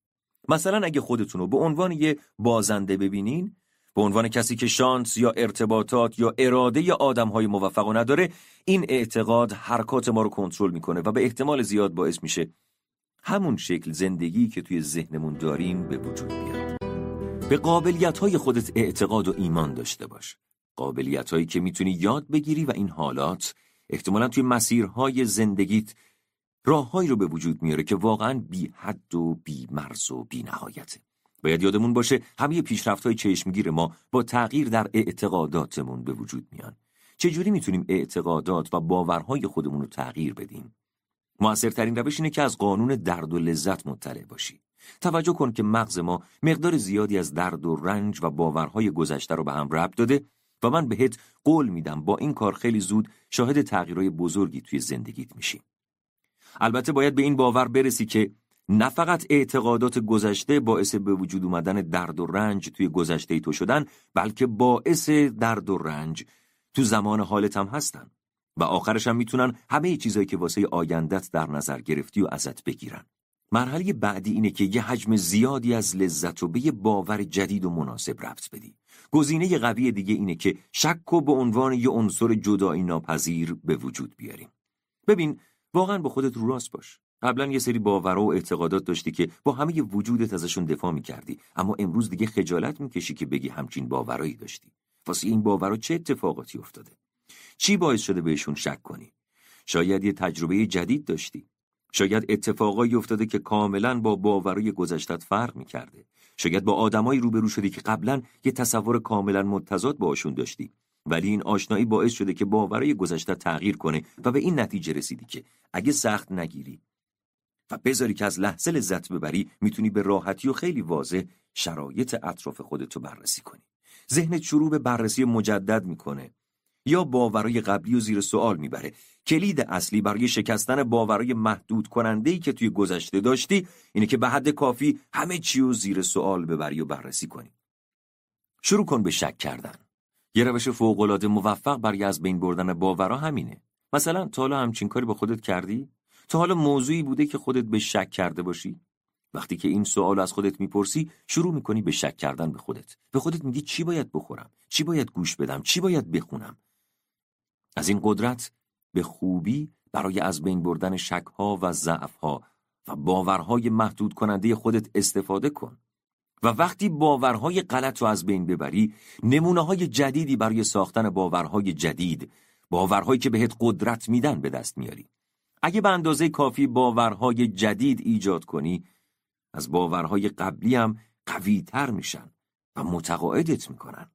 مثلا اگه خودتون رو به عنوان یه بازنده ببینین به عنوان کسی که شانس یا ارتباطات یا اراده یا آدم های موفق و نداره این اعتقاد حرکات ما رو کنترل می‌کنه و به احتمال زیاد باعث میشه همون شکل زندگی که توی ذهنمون داریم به وجود بیاد به قابلیت های خودت اعتقاد و ایمان داشته باش قابلیت هایی که می‌تونی یاد بگیری و این حالات احتمالا توی مسیرهای زندگیت راههایی رو به وجود میاره که واقعا بی حد و بی مرز و بی نهایته. باید یادمون باشه همه پیشرفت های چشمگیر ما با تغییر در اعتقاداتمون به وجود میان. چجوری می‌تونیم اعتقادات و باورهای خودمون رو تغییر بدیم؟ موثرترین روش اینه که از قانون درد و لذت مطلع باشی. توجه کن که مغز ما مقدار زیادی از درد و رنج و باورهای گذشته رو به هم ربط داده و من بهت قول میدم با این کار خیلی زود شاهد تغییرهای بزرگی توی زندگیت میشی. البته باید به این باور برسی که نه فقط اعتقادات گذشته باعث به وجود اومدن درد و رنج توی گذشته تو شدن بلکه باعث درد و رنج تو زمان حالت هم هستن و آخرش هم می‌تونن همه چیزایی که واسه آیندت در نظر گرفتی و ازت بگیرن. مرحله بعدی اینه که یه حجم زیادی از لذت رو به یه باور جدید و مناسب ربط بدی. گزینه قوی دیگه اینه که شک و به عنوان یه عنصر جدایی ناپذیر به وجود بیاریم. ببین واقعا با خودت رو راست باش. قبلا یه سری باورها و اعتقادات داشتی که با همه وجودت ازشون دفاع می‌کردی. اما امروز دیگه خجالت می‌کشی که بگی همچین باورایی داشتی. واسه این باورها چه اتفاقاتی افتاده؟ چی باعث شده بهشون شک کنی؟ شاید یه تجربه جدید داشتی. شاید اتفاقایی افتاده که کاملا با باورای گذشتت فرق می‌کرده. شاید با آدمایی روبرو شدی که قبلا یه تصور کاملا متضاد باشون داشتی. ولی این آشنایی باعث شده که باورای گذشته تغییر کنه و به این نتیجه رسیدی که اگه سخت نگیری. و بذاری که از لحظه لذت ببری می‌تونی به راحتی و خیلی واضح شرایط اطراف خودتو بررسی کنی. ذهنت شروع به بررسی مجدد می‌کنه. یا باورای قبلی و زیر سوال می‌بره. کلید اصلی برای شکستن باورای محدود کننده که توی گذشته داشتی اینه که به حد کافی همه چی رو زیر سوال ببری و بررسی کنی. شروع کن به شک کردن. یه روش فوق‌العاده موفق برای از بین بردن باورا همینه. مثلا تا حالا همچین کاری با خودت کردی؟ تا حالا موضوعی بوده که خودت به شک کرده باشی؟ وقتی که این سوال از خودت می‌پرسی شروع می‌کنی به شک کردن به خودت به خودت میگی چی باید بخورم چی باید گوش بدم چی باید بخونم از این قدرت به خوبی برای از بین بردن شکها و ضعفها و باورهای محدود کننده خودت استفاده کن و وقتی باورهای غلط رو از بین ببری نمونه های جدیدی برای ساختن باورهای جدید باورهایی که بهت قدرت میدن به دست میاری. اگه به اندازه کافی باورهای جدید ایجاد کنی از باورهای قبلی هم قوی تر میشن و متقاعدت می‌کنن.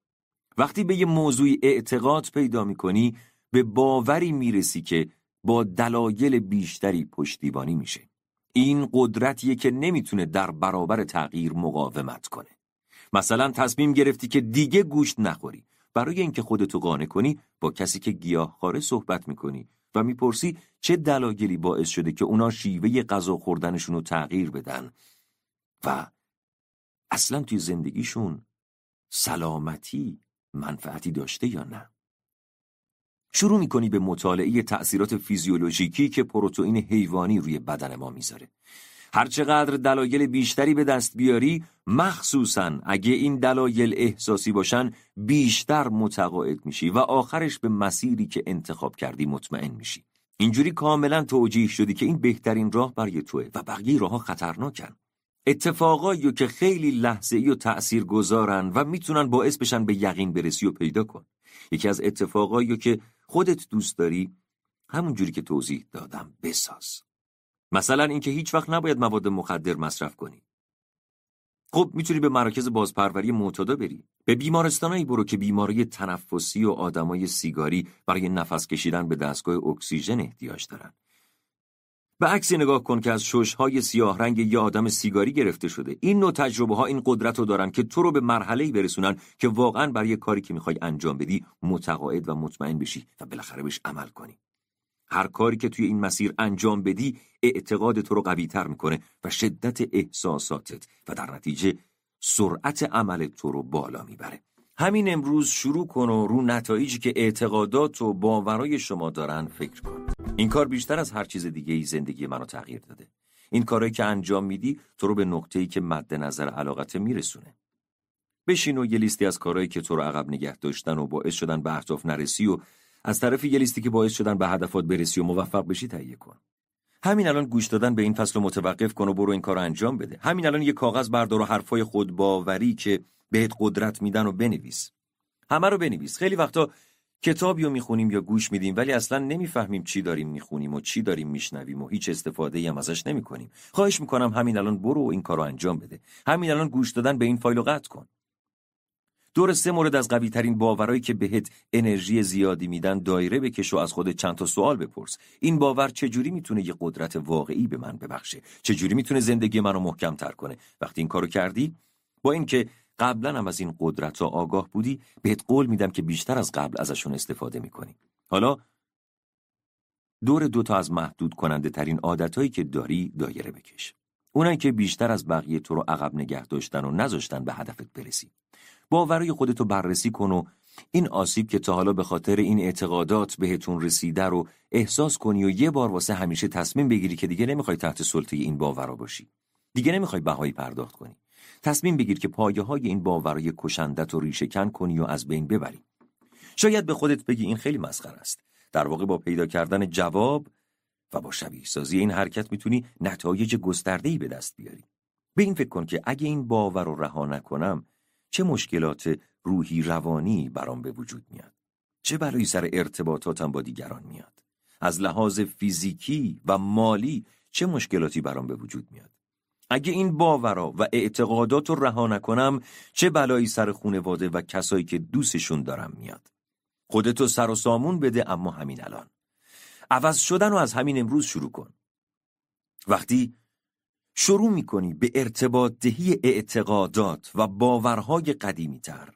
وقتی به یه موضوعی اعتقاد پیدا می‌کنی به باوری می‌رسی که با دلایل بیشتری پشتیبانی میشه. این قدرتیه که نمی‌تونه در برابر تغییر مقاومت کنه. مثلا تصمیم گرفتی که دیگه گوشت نخوری. برای اینکه خودتو قانع کنی با کسی که گیاهخواره صحبت می‌کنی و می‌پرسی چه دلایلی باعث شده که اونا شیوه غذا خوردنشون رو تغییر بدن و اصلا توی زندگیشون سلامتی منفعتی داشته یا نه. شروع می‌کنی به مطالعه تأثیرات فیزیولوژیکی که پروتئین حیوانی روی بدن ما می‌ذاره. هرچقدر دلایل بیشتری به دست بیاری مخصوصا اگه این دلایل احساسی باشن بیشتر متقاعد میشی و آخرش به مسیری که انتخاب کردی مطمئن میشی. اینجوری کاملا توجیه شدی که این بهترین راه برای توه و بقیه راهها خطرناکن. اتفاقایی که خیلی لحظه ای و تأثیر گذارن و می‌تونن باعث بشن به یقین برسی و پیدا کن. یکی از اتفاقایی که خودت دوست داری همون جوری که توضیح دادم بساز. مثلا اینکه هیچ وقت نباید مواد مخدر مصرف کنی. خب می‌تونی به مراکز بازپروری معتادا بری. به بیمارستانایی برو که بیماری تنفسی و آدمای سیگاری برای نفس کشیدن به دستگاه اکسیژن احتیاج دارن. به عکسی نگاه کن که از ششهای سیاه رنگ یه آدم سیگاری گرفته شده. این نوع تجربه ها این قدرت رو دارن که تو رو به مرحله برسونن که واقعا برای کاری که می‌خوای انجام بدی متقاعد و مطمئن بشی و بالاخره بهش عمل کنی. هر کاری که توی این مسیر انجام بدی اعتقاد تو رو قوی تر می‌کنه و شدت احساساتت و در نتیجه سرعت عمل تو رو بالا می‌بره. همین امروز شروع کن و رو نتایجی که اعتقادات و باورای شما دارن فکر کن. این کار بیشتر از هر چیز دیگه ای زندگی منو تغییر داده. این کارهایی که انجام میدی تو رو به نقطه‌ای که مد نظر علاقت میرسونه. بشین و یه لیستی از کارهایی که تو رو عقب نگه داشتن و باعث شدن به اهداف نرسی و از طرف یه لیستی که باعث شدن به هدفات برسی و موفق بشی تهیه کن. همین الان گوش دادن به این فصل متوقف کن و برو این کار انجام بده. همین الان یه کاغذ بردار و حرفای خود باوری که بهت قدرت میدن و بنویس. همه رو بنویس. خیلی وقتا کتابی رو می‌خونیم یا گوش میدیم ولی اصلا نمی‌فهمیم چی داریم می‌خونیم و چی داریم میشنویم و هیچ استفاده هم ازش نمی‌کنیم. خواهش می‌کنم همین الان برو و این کارو انجام بده. همین الان گوش دادن به این فایل قطع کن. دور سه مورد از قوی ترین باورایی که بهت انرژی زیادی میدن دایره بکش و از خودت چند تا سوال بپرس. این باور چجوری می‌تونه یه قدرت واقعی به من ببخشه؟ چجوری می‌تونه زندگی منو محکم تر کنه؟ وقتی این کارو کردی با اینکه قبلا هم از این قدرت را آگاه بودی بهت قول میدم که بیشتر از قبل ازشون استفاده می‌کنی. حالا دور دوتا از محدود کننده ترین عادتهایی که داری دایره بکش. اونایی که بیشتر از بقیه تو رو عقب نگه داشتن و نذاشتن به هدفت برسی. باورای خودتو بررسی کن و این آسیب که تا حالا به خاطر این اعتقادات بهتون رسیده رو احساس کنی و یه بار واسه همیشه تصمیم بگیری که دیگه نمی‌خوای تحت سلطه این باورا باشی. دیگه نمی‌خوای بهایی پرداخت کنی. تصمیم بگیر که پایه های این باورای کشندت و ریشه کن کنی و از بین ببری. شاید به خودت بگی این خیلی مسخره است. در واقع با پیدا کردن جواب و با شبیه سازی این حرکت می‌تونی نتایج گسترده‌ای به دست بیاری. به این فکر کن که اگه این باور رو رها نکنم چه مشکلات روحی روانی برام به وجود میاد؟ چه برای سر ارتباطاتم با دیگران میاد؟ از لحاظ فیزیکی و مالی چه مشکلاتی برام به وجود میاد؟ اگه این باورا و اعتقادات رو رها نکنم چه بلایی سر خونواده و کسایی که دوستشون دارم میاد؟ خودتو سر و سامون بده اما همین الان. عوض شدن رو از همین امروز شروع کن. وقتی شروع می‌کنی به ارتباط دهی اعتقادات و باورهای قدیمی تر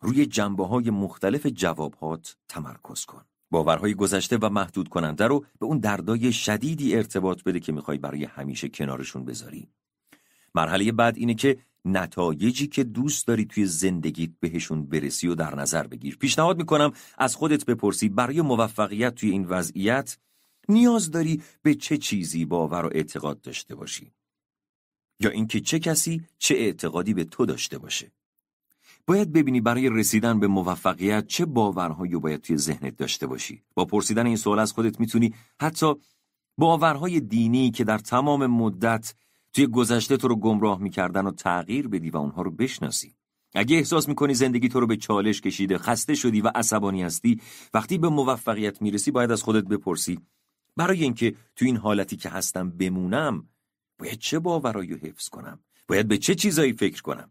روی جنبه های مختلف جوابهات تمرکز کن. باورهای گذشته و محدود کننده رو به اون دردای شدیدی ارتباط بده که می‌خوای برای همیشه کنارشون بذاری. مرحله بعد اینه که نتایجی که دوست داری توی زندگیت بهشون برسی و در نظر بگیر. پیشنهاد می‌کنم از خودت بپرسی برای موفقیت توی این وضعیت نیاز داری به چه چیزی باور و اعتقاد داشته باشی؟ یا اینکه چه کسی چه اعتقادی به تو داشته باشه؟ باید ببینی برای رسیدن به موفقیت چه باورهایی باید توی ذهنت داشته باشی. با پرسیدن این سوال از خودت می‌تونی حتی باورهای دینی که در تمام مدت توی گذشته تو رو گمراه می‌کردن و تغییر بدی و اونها رو بشناسی. اگه احساس می‌کنی زندگی تو رو به چالش کشیده خسته شدی و عصبانی هستی وقتی به موفقیت می‌رسی باید از خودت بپرسی برای اینکه تو این حالتی که هستم بمونم باید چه باورایی رو حفظ کنم؟ باید به چه چیزایی فکر کنم؟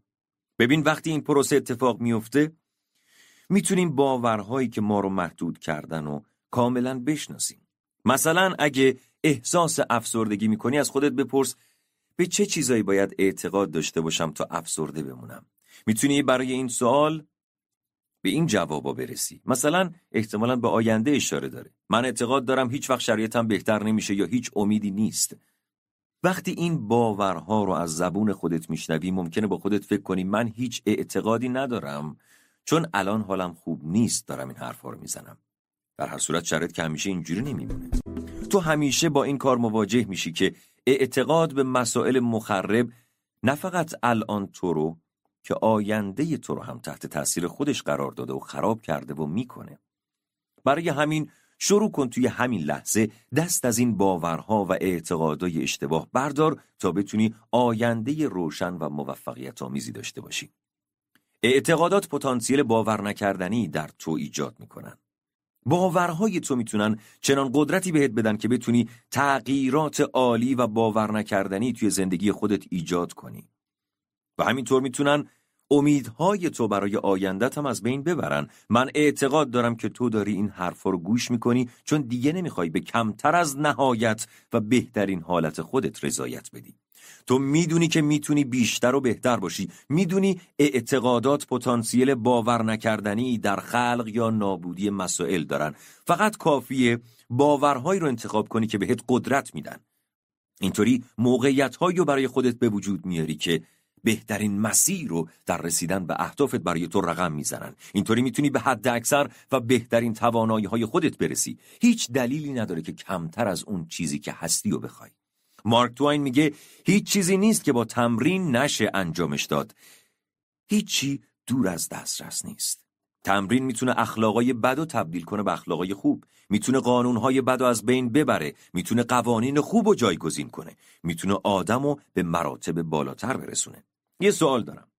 ببین وقتی این پروسه اتفاق میفته می‌تونیم باورهایی که ما رو محدود کردن و کاملا بشناسیم. مثلا اگه احساس افسردگی می‌کنی از خودت بپرس به چه چیزایی باید اعتقاد داشته باشم تا افسرده بمونم؟ می‌تونی برای این سوال به این جوابا برسی. مثلا احتمالا به آینده اشاره داره. من اعتقاد دارم هیچ وقت شرایطم بهتر نمیشه یا هیچ امیدی نیست. وقتی این باورها رو از زبون خودت میشنوی ممکنه با خودت فکر کنی من هیچ اعتقادی ندارم چون الان حالم خوب نیست دارم این حرفا رو می‌زنم. در هر صورت شرط که همیشه اینجوری نمیمونه. تو همیشه با این کار مواجه میشی که اعتقاد به مسائل مخرب نه فقط الان تو رو که آینده تو رو هم تحت تاثیر خودش قرار داده و خراب کرده و می‌کنه. برای همین شروع کن توی همین لحظه دست از این باورها و اعتقادهای اشتباه بردار تا بتونی آینده روشن و موفقیت آمیزی داشته باشی. اعتقادات پتانسیل باور نکردنی در تو ایجاد می‌کنن. باورهای تو می‌تونن چنان قدرتی بهت بدن که بتونی تغییرات عالی و باور نکردنی توی زندگی خودت ایجاد کنی. و همینطور می‌تونن امیدهای تو برای آیندت هم از بین ببرن. من اعتقاد دارم که تو داری این حرفا رو گوش می‌کنی چون دیگه نمی‌خوای به کمتر از نهایت و بهترین حالت خودت رضایت بدی. تو می‌دونی که می‌تونی بیشتر و بهتر باشی. می‌دونی اعتقادات پتانسیل باور نکردنی در خلق یا نابودی مسائل دارن. فقط کافیه باورهایی رو انتخاب کنی که بهت قدرت میدن. اینطوری موقعیتهایی رو برای خودت به وجود میاری که بهترین مسیر رو در رسیدن به اهدافت برای تو رقم می‌زنن. اینطوری می‌تونی به حد اکثر و بهترین توانایی های خودت برسی. هیچ دلیلی نداره که کمتر از اون چیزی که هستی رو بخوای. مارک توین میگه هیچ چیزی نیست که با تمرین نشه انجامش داد. هیچی دور از دسترس نیست. تمرین می‌تونه اخلاقای بد و تبدیل کنه به اخلاقای خوب. می‌تونه قانونهای بد و از بین ببره. می‌تونه قوانین خوب و جایگزین کنه. می‌تونه آدم و به مراتب بالاتر برسونه. یه سوال دارم.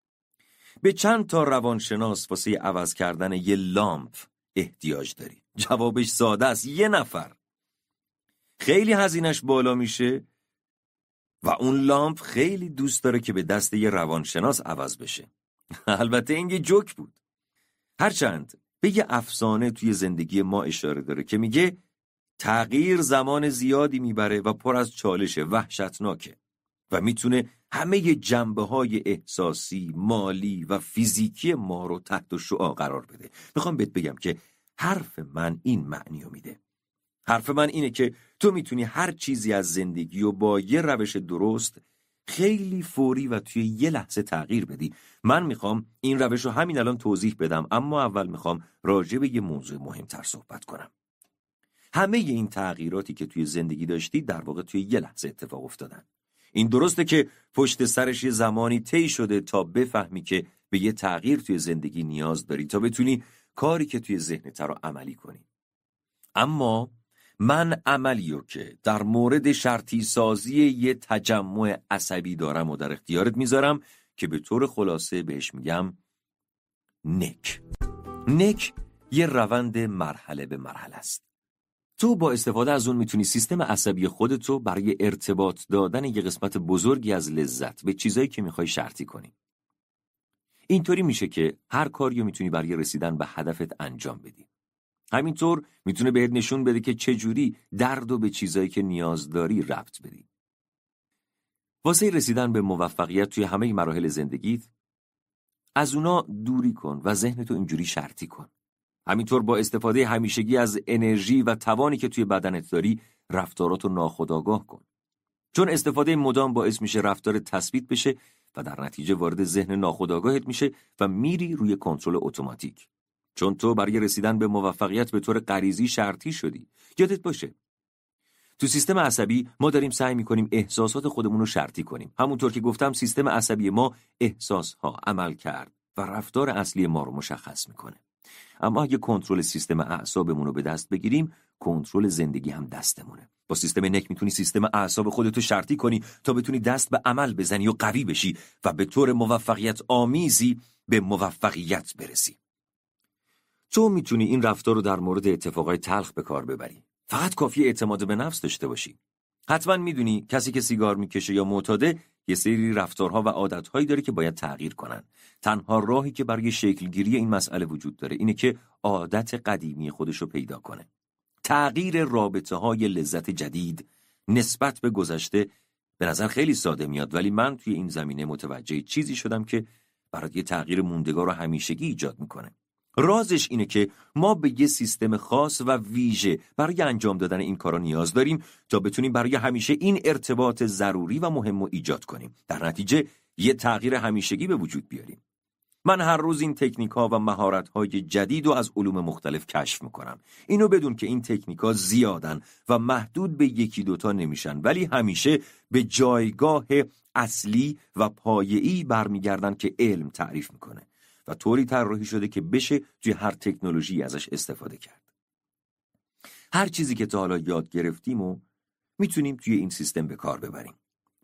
به چند تا روانشناس واسه عوض کردن یه لامپ احتیاج داری؟ جوابش ساده است یه نفر. خیلی هزینش بالا میشه و اون لامپ خیلی دوست داره که به دست یه روانشناس عوض بشه. البته این یه جوک بود. هرچند به یه افسانه توی زندگی ما اشاره داره که میگه تغییر زمان زیادی می‌بره و پر از چالش وحشتناکه و می‌تونه همه جنبه های احساسی، مالی و فیزیکی ما رو تحت شعا قرار بده. می‌خوام بهت بگم که حرف من این معنی رو میده. حرف من اینه که تو می‌تونی هر چیزی از زندگی و با یه روش درست خیلی فوری و توی یه لحظه تغییر بدی. من می‌خوام این روش رو همین الان توضیح بدم اما اول می‌خوام راجع به یه موضوع مهمتر صحبت کنم. همه این تغییراتی که توی زندگی داشتی در واقع توی یه لحظه اتفاق افتادن. این درسته که پشت سرش یه زمانی طی شده تا بفهمی که به یه تغییر توی زندگی نیاز داری تا بتونی کاری که توی ذهنت رو عملی کنی. اما من عملی که در مورد شرطی سازی یه تجمع عصبی دارم و در اختیارت می‌ذارم که به طور خلاصه بهش میگم نک. نک یه روند مرحله به مرحله است. تو با استفاده از اون می‌تونی سیستم عصبی خودتو برای ارتباط دادن یه قسمت بزرگی از لذت به چیزایی که می‌خوای شرطی کنی. اینطوری میشه که هر کاری رو می‌تونی برای رسیدن به هدفت انجام بدی. همینطور می‌تونه بهت نشون بده که چجوری درد و به چیزایی که نیاز داری ربط بدی. واسه رسیدن به موفقیت توی همه مراحل زندگیت از اونا دوری کن و ذهنتو اینجوری شرطی کن. همینطور با استفاده همیشگی از انرژی و توانی که توی بدنت داری رفتارات رو ناخودآگاه کن. چون استفاده مدام باعث میشه رفتار تثبیت بشه و در نتیجه وارد ذهن ناخودآگاهت میشه و میری روی کنترل اتوماتیک. چون تو برای رسیدن به موفقیت به طور غریزی شرطی شدی. یادت باشه. تو سیستم عصبی ما داریم سعی می‌کنیم احساسات خودمون رو شرطی کنیم. همونطور که گفتم سیستم عصبی ما احساسها عمل کرد و رفتار اصلی ما رو مشخص می‌کنه. اما اگه کنترل سیستم اعصابمون رو به دست بگیریم کنترل زندگی هم دستمونه. با سیستم نک می‌تونی سیستم اعصاب خودتو شرطی کنی تا بتونی دست به عمل بزنی و قوی بشی و به طور موفقیت آمیزی به موفقیت برسی. تو می‌تونی این رفتار رو در مورد اتفاقای تلخ به کار ببری. فقط کافی اعتماد به نفس داشته باشی. حتما می‌دونی کسی که سیگار می‌کشه یا معتاده یه سری رفتارها و عادتهایی داره که باید تغییر کنن. تنها راهی که برای شکلگیری این مسئله وجود داره اینه که عادت قدیمی خودش رو پیدا کنه. تغییر رابطه های لذت جدید نسبت به گذشته به نظر خیلی ساده میاد ولی من توی این زمینه متوجه چیزی شدم که برای یه تغییر موندگار و همیشگی ایجاد می‌کنه. رازش اینه که ما به یه سیستم خاص و ویژه برای انجام دادن این کارا نیاز داریم تا بتونیم برای همیشه این ارتباط ضروری و مهم رو ایجاد کنیم. در نتیجه یه تغییر همیشگی به وجود بیاریم. من هر روز این تکنیک ها و مهارت های جدید و از علوم مختلف کشف می‌کنم. اینو بدون که این تکنیک ها زیادن و محدود به یکی دوتا نمیشن ولی همیشه به جایگاه اصلی و پایه‌ای برمیگردن که علم تعریف می‌کنه. و طوری طراحی شده که بشه توی هر تکنولوژی ازش استفاده کرد. هر چیزی که تا حالا یاد گرفتیم و می‌تونیم توی این سیستم به کار ببریم.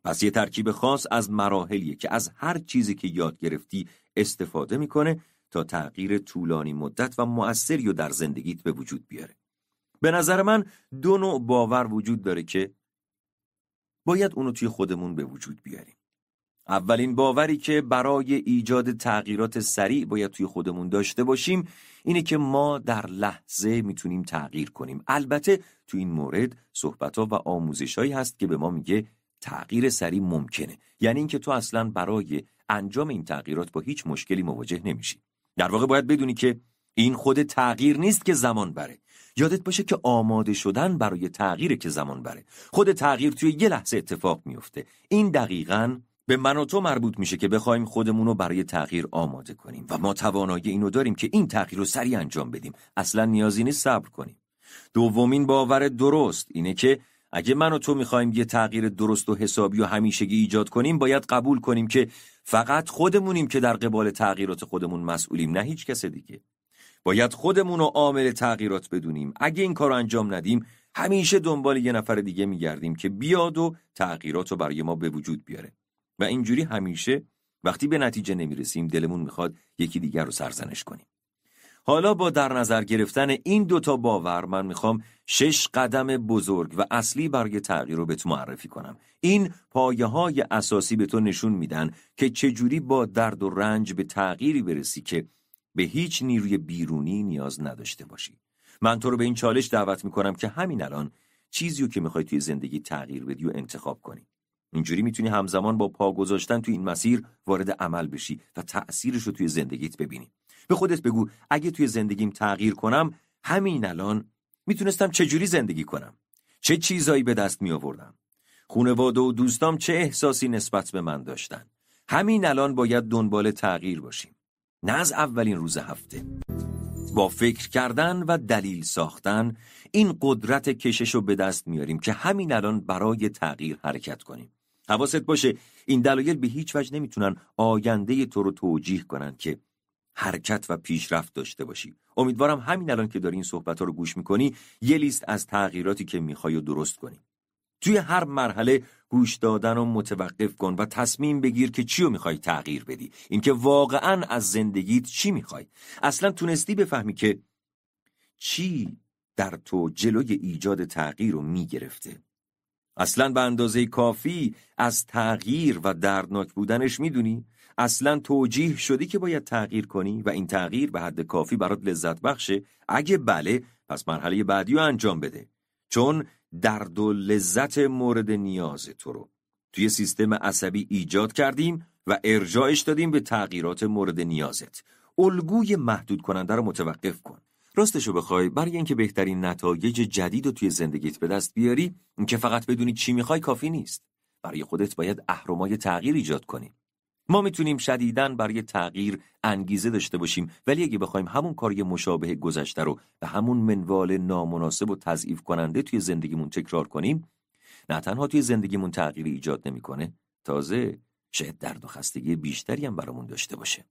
پس یه ترکیب خاص از مراحلیه که از هر چیزی که یاد گرفتی استفاده می‌کنه تا تغییر طولانی مدت و مؤثری رو در زندگیت به وجود بیاره. به نظر من دو نوع باور وجود داره که باید اونو توی خودمون به وجود بیاریم. اولین باوری که برای ایجاد تغییرات سریع باید توی خودمون داشته باشیم اینه که ما در لحظه می‌تونیم تغییر کنیم. البته تو این مورد صحبتها و آموزشهایی هست که به ما میگه تغییر سریع ممکنه. یعنی اینکه تو اصلا برای انجام این تغییرات با هیچ مشکلی مواجه نمیشی. در واقع باید بدونی که این خود تغییر نیست که زمان بره. یادت باشه که آماده شدن برای تغییر که زمان بره. خود تغییر توی یه لحظه اتفاق میفته این دقیقاً به من و تو مربوط میشه که بخوایم خودمون رو برای تغییر آماده کنیم و ما توانایی اینو داریم که این تغییر رو سریع انجام بدیم. اصلا نیازی نیست صبر کنیم. دومین باور درست اینه که اگه من و تو می‌خوایم یه تغییر درست و حسابی و همیشگی ایجاد کنیم باید قبول کنیم که فقط خودمونیم که در قبال تغییرات خودمون مسئولیم نه هیچ کس دیگه. باید خودمون رو عامل تغییرات بدونیم. اگه این کار انجام ندیم همیشه دنبال یه نفر دیگه میگردیم که بیاد و تغییرات رو برای ما به وجود بیاره. و اینجوری همیشه وقتی به نتیجه نمی‌رسیم دلمون می‌خواد یکی دیگر رو سرزنش کنیم. حالا با در نظر گرفتن این دوتا باور من می‌خوام شش قدم بزرگ و اصلی برای تغییر رو به تو معرفی کنم. این پایه های اساسی به تو نشون میدن که چجوری با درد و رنج به تغییری برسی که به هیچ نیروی بیرونی نیاز نداشته باشی. من تو رو به این چالش دعوت می‌کنم که همین الان چیزی که می‌خوای توی زندگی تغییر بدی و انتخاب کنی. اینجوری می‌تونی همزمان با پا گذاشتن توی این مسیر وارد عمل بشی و تأثیرش رو توی زندگیت ببینی. به خودت بگو اگه توی زندگیم تغییر کنم همین الان می‌تونستم چجوری زندگی کنم؟ چه چیزایی به دست می آوردم خونواده و دوستام چه احساسی نسبت به من داشتن؟ همین الان باید دنبال تغییر باشیم. نه از اولین روز هفته. با فکر کردن و دلیل ساختن این قدرت کشش رو به دست میاریم که همین الان برای تغییر حرکت کنیم. حواست باشه این دلایل به هیچ وجه نمی‌تونن آینده تو رو توجیه کنن که حرکت و پیشرفت داشته باشی. امیدوارم همین الان که داری این صحبت ها رو گوش می‌کنی یه لیست از تغییراتی که می‌خوای و درست کنی. توی هر مرحله گوش دادن و متوقف کن و تصمیم بگیر که چی رو می‌خوای تغییر بدی. اینکه واقعا از زندگیت چی می‌خوای. اصلا تونستی بفهمی که چی در تو جلوی ایجاد تغییر رو می‌گرفته. اصلا به اندازه کافی از تغییر و دردناک بودنش می‌دونی؟ اصلا توجیه شدی که باید تغییر کنی و این تغییر به حد کافی برات لذت بخشه؟ اگه بله پس مرحله بعدی رو انجام بده چون درد و لذت مورد نیاز تو رو توی سیستم عصبی ایجاد کردیم و ارجاعش دادیم به تغییرات مورد نیازت الگوی محدود کننده رو متوقف کن راستشو بخوای برای اینکه بهترین نتایج جدید رو توی زندگیت به دست بیاری اینکه فقط بدونی چی می‌خوای کافی نیست. برای خودت باید اهرمای تغییر ایجاد کنی. ما می‌تونیم شدیداً برای تغییر انگیزه داشته باشیم ولی اگه بخوایم همون کاری مشابه گذشته رو به همون منوال نامناسب و تضعیف کننده توی زندگیمون تکرار کنیم نه تنها توی زندگیمون تغییر ایجاد نمی‌کنه تازه شاید درد و خستگی بیشتری هم برامون داشته باشه.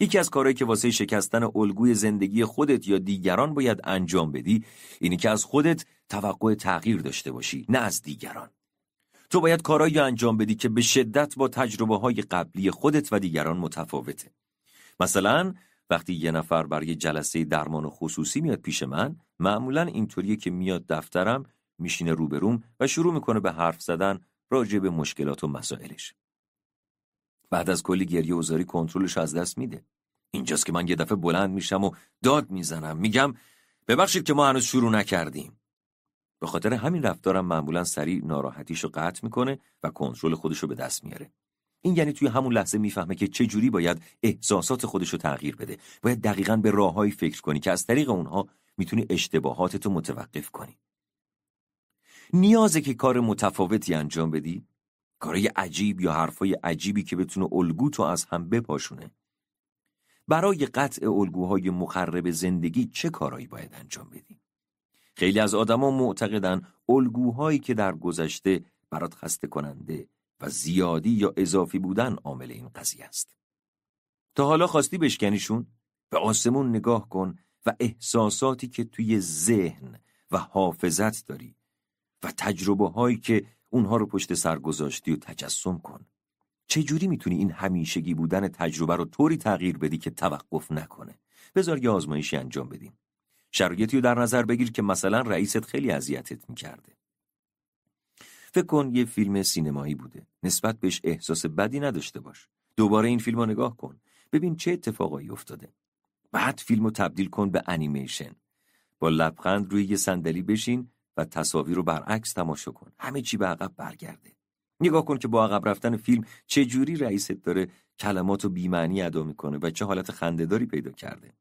یکی از کارهایی که واسه شکستن الگوی زندگی خودت یا دیگران باید انجام بدی اینی که از خودت توقع تغییر داشته باشی نه از دیگران. تو باید کارایی انجام بدی که به شدت با تجربه های قبلی خودت و دیگران متفاوته. مثلا وقتی یه نفر برای جلسه درمان خصوصی میاد پیش من معمولا اینطوریه که میاد دفترم میشینه روبروم و شروع می‌کنه به حرف زدن راجع به مشکلات و مسائلش. بعد از کلی گریه و زاری کنترلش از دست میده. اینجاست که من یه دفعه بلند میشم و داد می‌زنم. میگم ببخشید که ما هنوز شروع نکردیم. به خاطر همین رفتارم معمولا سریع ناراحتیشو قطع می‌کنه و کنترل خودشو به دست میاره. این یعنی توی همون لحظه می‌فهمه که چه جوری باید احساسات خودشو تغییر بده. باید دقیقا به راههایی فکر کنی که از طریق اونها می‌تونی اشتباهاتتو متوقف کنی. نیازه که کار متفاوتی انجام بدی کارای عجیب یا حرفای عجیبی که بتونه الگو تو از هم بپاشونه برای قطع الگوهای مخرب زندگی چه کارایی باید انجام بدی خیلی از آدما معتقدن الگوهایی که در گذشته برات خسته کننده و زیادی یا اضافی بودن عامل این قضیه است. تا حالا خواستی بشکنیشون؟ به آسمون نگاه کن و احساساتی که توی ذهن و حافظت داری و تجربه هایی که اونها رو پشت سر گذاشتی و تجسم کن. چه جوری می‌تونی این همیشگی بودن تجربه رو طوری تغییر بدی که توقف نکنه؟ بذار یه آزمایشی انجام بدیم. شرایطی رو در نظر بگیر که مثلا رئیست خیلی اذیتت می‌کرده فکر کن یه فیلم سینمایی بوده نسبت بهش احساس بدی نداشته باش دوباره این فیلم رو نگاه کن ببین چه اتفاقایی افتاده بعد فیلم رو تبدیل کن به انیمیشن با لبخند روی یه صندلی بشین و تصاویر رو برعکس تماشا کن. همه چی به عقب برگرده. نگاه کن که با عقب رفتن فیلم چه جوری رئیست داره کلمات و بیمعنی ادا می‌کنه و چه حالت خندهداری پیدا کرده.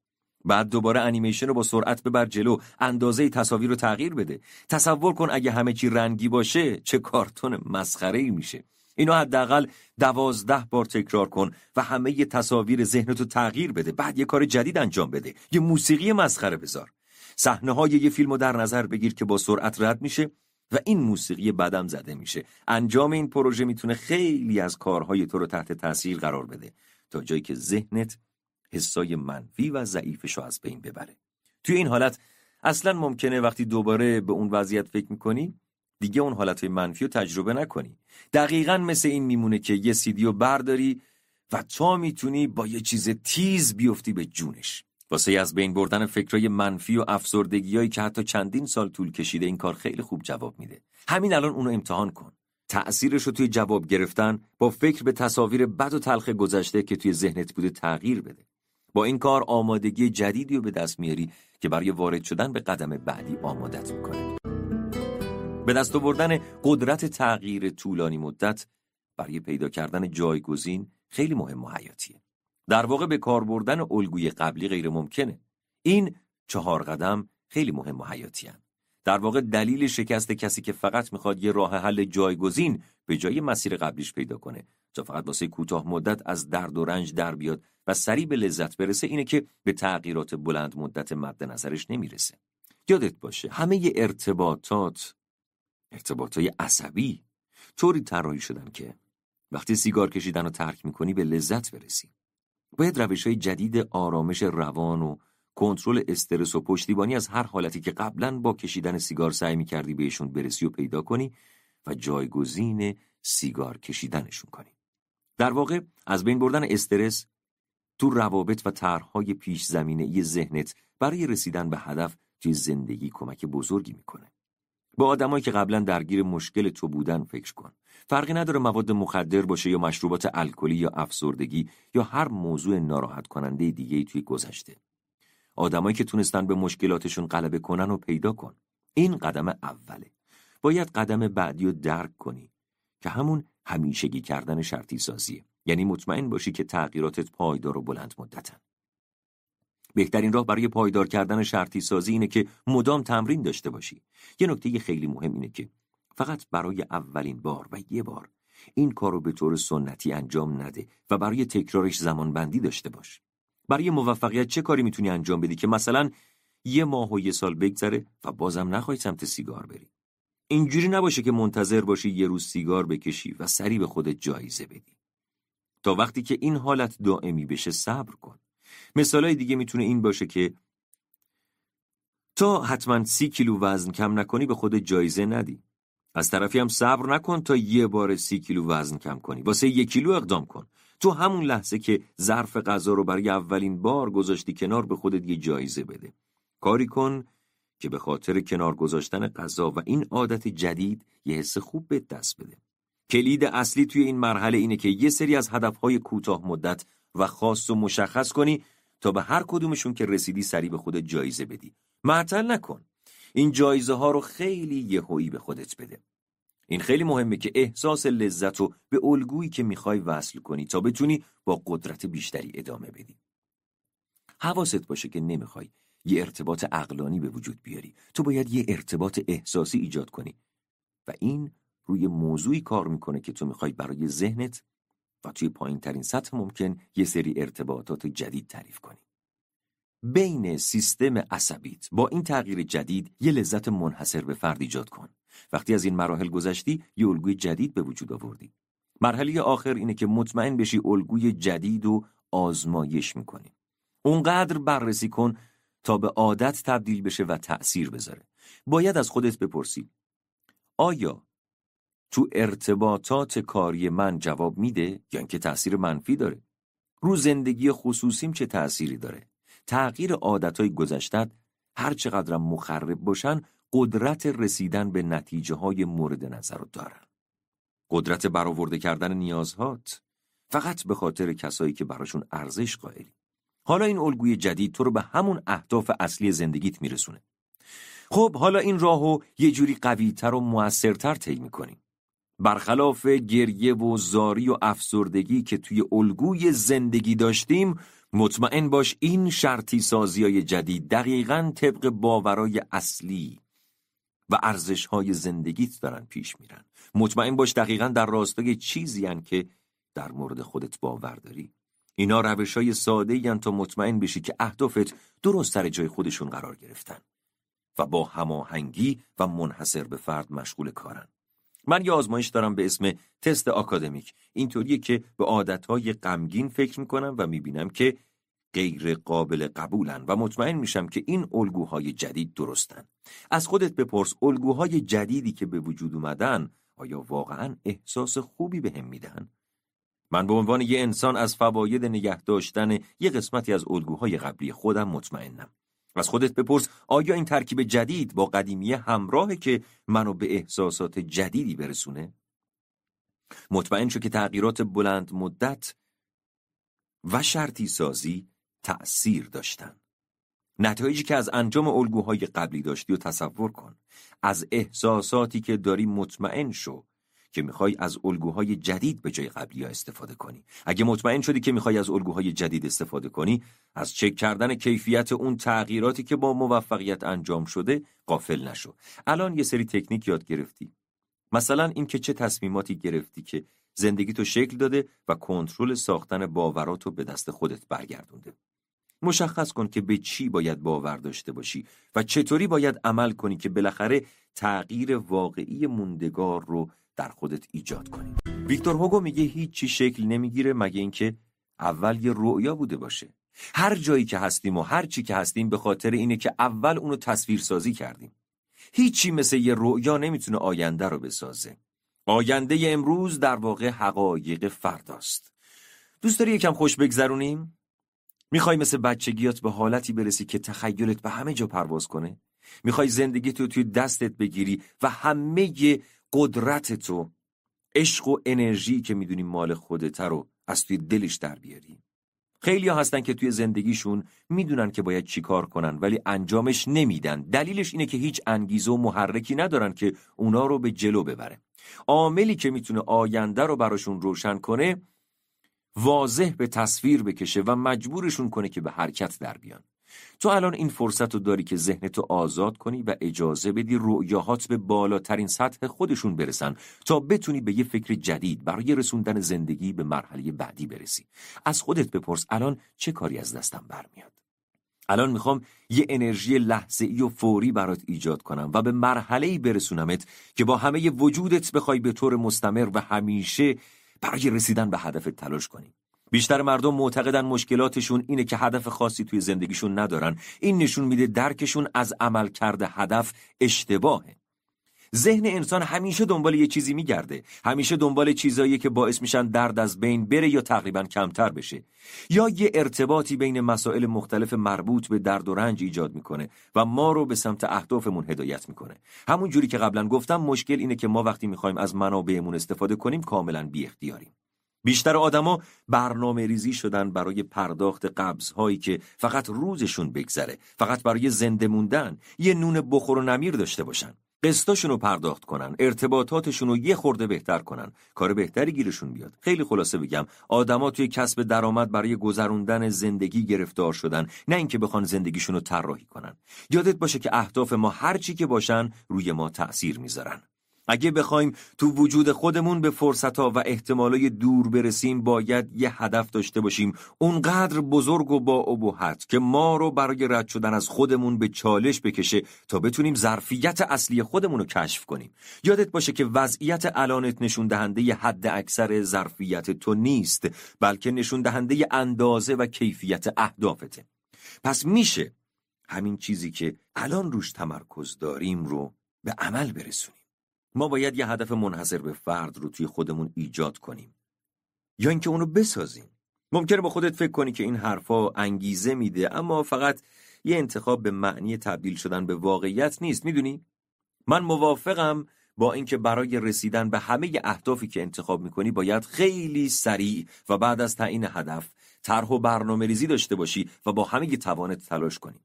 بعد دوباره انیمیشن رو با سرعت ببر جلو اندازه تصاویر رو تغییر بده. تصور کن اگه همه چی رنگی باشه چه کارتون مسخره ای میشه. اینو حداقل دوازده بار تکرار کن و همه تصاویر ذهنتو تغییر بده. بعد یه کار جدید انجام بده. یه موسیقی مسخره بذار. صحنه های یه فیلم رو در نظر بگیر که با سرعت رد میشه و این موسیقی بدم زده میشه. انجام این پروژه می‌تونه خیلی از کارهای تو رو تحت تاثیر قرار بده تا جایی که ذهنت حسای منفی و ضعیفش رو از بین ببره. توی این حالت اصلا ممکنه وقتی دوباره به اون وضعیت فکر می‌کنی دیگه اون حالتهای منفی رو تجربه نکنی. دقیقا مثل این میمونه که یه سیدی رو برداری و تا می‌تونی با یه چیز تیز بیفتی به جونش. واسه از بین بردن فکرای منفی و افسردگیایی که حتی چندین سال طول کشیده این کار خیلی خوب جواب میده. همین الان اونو امتحان کن. تأثیرش رو توی جواب گرفتن با فکر به تصاویر بد و تلخ گذشته که توی ذهنت بوده تغییر بده. با این کار آمادگی جدیدی رو به دست میاری که برای وارد شدن به قدم بعدی آمادت می‌کنه. به دست آوردن قدرت تغییر طولانی مدت برای پیدا کردن جایگزین خیلی مهم و حیاتیه. در واقع به کار بردن الگوی قبلی غیر ممکنه. این چهار قدم خیلی مهم و حیاتی در واقع دلیل شکست کسی که فقط می‌خواد یه راه حل جایگزین به جای مسیر قبلیش پیدا کنه. تا فقط واسه کوتاه مدت از درد و رنج در بیاد و سریع به لذت برسه اینه که به تغییرات بلند مدت مد نظرش نمی‌رسه. یادت باشه همه ارتباطات ارتباطای عصبی طوری طراحی شدن که وقتی سیگار کشیدن رو ترک می‌کنی به لذت برسی. باید روش های جدید آرامش روان و کنترل استرس و پشتیبانی از هر حالتی که قبلا با کشیدن سیگار سعی می‌کردی بهشون برسی و پیدا کنی و جایگزین سیگار کشیدنشون کنی در واقع از بین بردن استرس تو روابط و طرحهای پیش زمینه ی ذهنت برای رسیدن به هدف توی زندگی کمک بزرگی می‌کنه. با آدمایی که قبلا درگیر مشکل تو بودن فکر کن. فرقی نداره مواد مخدر باشه یا مشروبات الکلی یا افسردگی یا هر موضوع ناراحت کننده دیگه توی گذشته. آدمایی که تونستن به مشکلاتشون غلبه کنن و پیدا کن. این قدم اوله. باید قدم بعدی رو درک کنی که همون همیشگی کردن شرطی سازیه. یعنی مطمئن باشی که تغییراتت پایدار و بلند مدتن. بهترین راه برای پایدار کردن شرطی سازی اینه که مدام تمرین داشته باشی. یه نکته خیلی مهم اینه که فقط برای اولین بار و یه بار این کارو به طور سنتی انجام نده و برای تکرارش زمان بندی داشته باش. برای موفقیت چه کاری می‌تونی انجام بدی که مثلا یه ماه و یه سال بگذره و بازم نخواهی سمت سیگار بری؟ اینجوری نباشه که منتظر باشی یه روز سیگار بکشی و سری به خودت جایزه بدی. تا وقتی که این حالت دائمی بشه صبر کن. مثالای دیگه می‌تونه این باشه که تا حتما سی کیلو وزن کم نکنی به خود جایزه ندی. از طرفی هم صبر نکن تا یه بار سی کیلو وزن کم کنی. واسه یک کیلو اقدام کن. تو همون لحظه که ظرف غذا رو برای اولین بار گذاشتی کنار به خودت یه جایزه بده. کاری کن که به خاطر کنار گذاشتن غذا و این عادت جدید یه حس خوب به دست بده. کلید اصلی توی این مرحله اینه که یه سری از هدفهای کوتاه مدت و خاص و مشخص کنی تا به هر کدومشون که رسیدی سری به خودت جایزه بدی. معطل نکن. این جایزه ها رو خیلی یهویی به خودت بده. این خیلی مهمه که احساس لذت رو به الگویی که می‌خوای وصل کنی تا بتونی با قدرت بیشتری ادامه بدی. حواست باشه که نمی‌خوای یه ارتباط اقلانی به وجود بیاری. تو باید یه ارتباط احساسی ایجاد کنی. و این روی موضوعی کار می‌کنه که تو می‌خوای برای ذهنت و توی پایین ترین سطح ممکن یه سری ارتباطات جدید تعریف کنی. بین سیستم عصبیت با این تغییر جدید یه لذت منحصر به فرد ایجاد کن. وقتی از این مراحل گذشتی یه الگوی جدید به وجود آوردی. مرحله آخر اینه که مطمئن بشی الگوی جدید و آزمایش می‌کنی. اونقدر بررسی کن تا به عادت تبدیل بشه و تأثیر بذاره. باید از خودت بپرسی آیا تو ارتباطات کاری من جواب میده یا اینکه تأثیر منفی داره؟ رو زندگی خصوصیم چه تأثیری داره؟ تغییر عادتهای گذشتت هر چقدر مخرب باشن قدرت رسیدن به نتیجه های مورد نظر رو دارن. قدرت برآورده کردن نیازهات فقط به خاطر کسایی که براشون ارزش قائلی حالا این الگوی جدید تو رو به همون اهداف اصلی زندگیت میرسونه. خب حالا این راهو یه جوری قویتر و موثرتر طی می‌کنیم. برخلاف گریه و زاری و افسردگی که توی الگوی زندگی داشتیم مطمئن باش این شرطی های جدید دقیقا طبق باورای اصلی و ارزش های زندگیت دارن پیش میرن. مطمئن باش دقیقا در راستای چیزی هن که در مورد خودت باور داری. اینا روش های ساده تا مطمئن بشی که اهدافت درست سر جای خودشون قرار گرفتن و با هماهنگی و منحصر به فرد مشغول کارن. من یه آزمایش دارم به اسم تست آکادمیک. اینطوریه که به عادتهای غمگین فکر می‌کنم و می‌بینم که غیر قابل قبولن و مطمئن میشم که این الگوهای جدید درستن. از خودت بپرس الگوهای جدیدی که به وجود اومدن آیا واقعا احساس خوبی به هم میدن؟ من به عنوان یه انسان از فواید نگه داشتن یه قسمتی از الگوهای قبلی خودم مطمئنم. از خودت بپرس آیا این ترکیب جدید با قدیمیه همراهه که منو به احساسات جدیدی برسونه؟ مطمئن شو که تغییرات بلند مدت و شرطی سازی تأثیر داشتن. نتایجی که از انجام الگوهای قبلی داشتی و تصور کن. از احساساتی که داری مطمئن شو که می‌خوای از الگوهای جدید به جای قبلی ها استفاده کنی. اگه مطمئن شدی که می‌خوای از الگوهای جدید استفاده کنی از چک کردن کیفیت اون تغییراتی که با موفقیت انجام شده قافل نشو. الان یه سری تکنیک یاد گرفتی. مثلا این که چه تصمیماتی گرفتی که زندگی تو شکل داده و کنترل ساختن باوراتو به دست خودت برگردونده. مشخص کن که به چی باید باور داشته باشی و چطوری باید عمل کنی که بالاخره تغییر واقعی موندگار رو در خودت ایجاد کنی. ویکتور هوگو میگه هیچ چی شکل نمی‌گیره مگه اینکه اول یه رؤیا بوده باشه. هر جایی که هستیم و هر چی که هستیم به خاطر اینه که اول اونو تصویر سازی کردیم. هیچی مثل یه رؤیا نمی‌تونه آینده رو بسازه. آینده امروز در واقع حقایق فرداست. دوست داری یکم خوش بگذرونیم؟ می‌خوای مثل بچگیات به حالتی برسی که تخیلت به همه جا پرواز کنه؟ می‌خوای زندگی تو توی دستت بگیری و همه قدرت تو عشق و انرژی که می‌دونی مال خودت رو از توی دلش در بیاری. خیلی هستن که توی زندگیشون می‌دونن که باید چیکار کنن ولی انجامش نمیدن. دلیلش اینه که هیچ انگیزه و محرکی ندارن که اونا رو به جلو ببره. عاملی که می‌تونه آینده رو براشون روشن کنه واضح به تصویر بکشه و مجبورشون کنه که به حرکت در بیان. تو الان این فرصت رو داری که ذهنتو آزاد کنی و اجازه بدی رؤیاهات به بالاترین سطح خودشون برسن تا بتونی به یه فکر جدید برای رسوندن زندگی به مرحله بعدی برسی. از خودت بپرس الان چه کاری از دستم برمیاد. الان می‌خوام یه انرژی لحظه ای و فوری برات ایجاد کنم و به مرحله ای برسونمت که با همه وجودت بخوای به طور مستمر و همیشه برای رسیدن به هدفت تلاش کنی. بیشتر مردم معتقدن مشکلاتشون اینه که هدف خاصی توی زندگیشون ندارن. این نشون میده درکشون از عمل کرده هدف اشتباهه. ذهن انسان همیشه دنبال یه چیزی میگرده. همیشه دنبال چیزایی که باعث میشن درد از بین بره یا تقریبا کمتر بشه. یا یه ارتباطی بین مسائل مختلف مربوط به درد و رنج ایجاد می‌کنه و ما رو به سمت اهدافمون هدایت می‌کنه. همون جوری که قبلا گفتم مشکل اینه که ما وقتی می‌خوایم از منابعمون استفاده کنیم کاملا بی اختیاریم بیشتر آدما برنامه ریزی شدن برای پرداخت قبض هایی که فقط روزشون بگذره فقط برای زنده موندن یه نون بخور و نمیر داشته باشن. قسطاشون رو پرداخت کنن ارتباطاتشون رو یه خورده بهتر کنن. کار بهتری گیرشون بیاد خیلی خلاصه بگم آدما توی کسب درآمد برای گذروندن زندگی گرفتار شدن نه اینکه بخوان زندگیشون رو طراحی کنن. یادت باشه که اهداف ما هر چی که باشن روی ما تأثیر می‌ذارن. اگه بخوایم تو وجود خودمون به فرصتها و احتمالای دور برسیم باید یه هدف داشته باشیم. اونقدر بزرگ و با ابهت که ما رو برای رد شدن از خودمون به چالش بکشه تا بتونیم ظرفیت اصلی خودمون رو کشف کنیم. یادت باشه که وضعیت الانت نشون دهنده حد اکثر ظرفیت تو نیست بلکه نشون دهنده اندازه و کیفیت اهدافته. پس میشه همین چیزی که الان روش تمرکز داریم رو به عمل برسونیم. ما باید یه هدف منحصر به فرد رو توی خودمون ایجاد کنیم. یا اینکه اونو بسازیم. ممکنه با خودت فکر کنی که این حرفا انگیزه میده اما فقط یه انتخاب به معنی تبدیل شدن به واقعیت نیست می‌دونی؟ من موافقم با اینکه برای رسیدن به همه اهدافی که انتخاب می‌کنی باید خیلی سریع و بعد از تعیین هدف طرح و برنامه ریزی داشته باشی و با همه توانت تلاش کنی.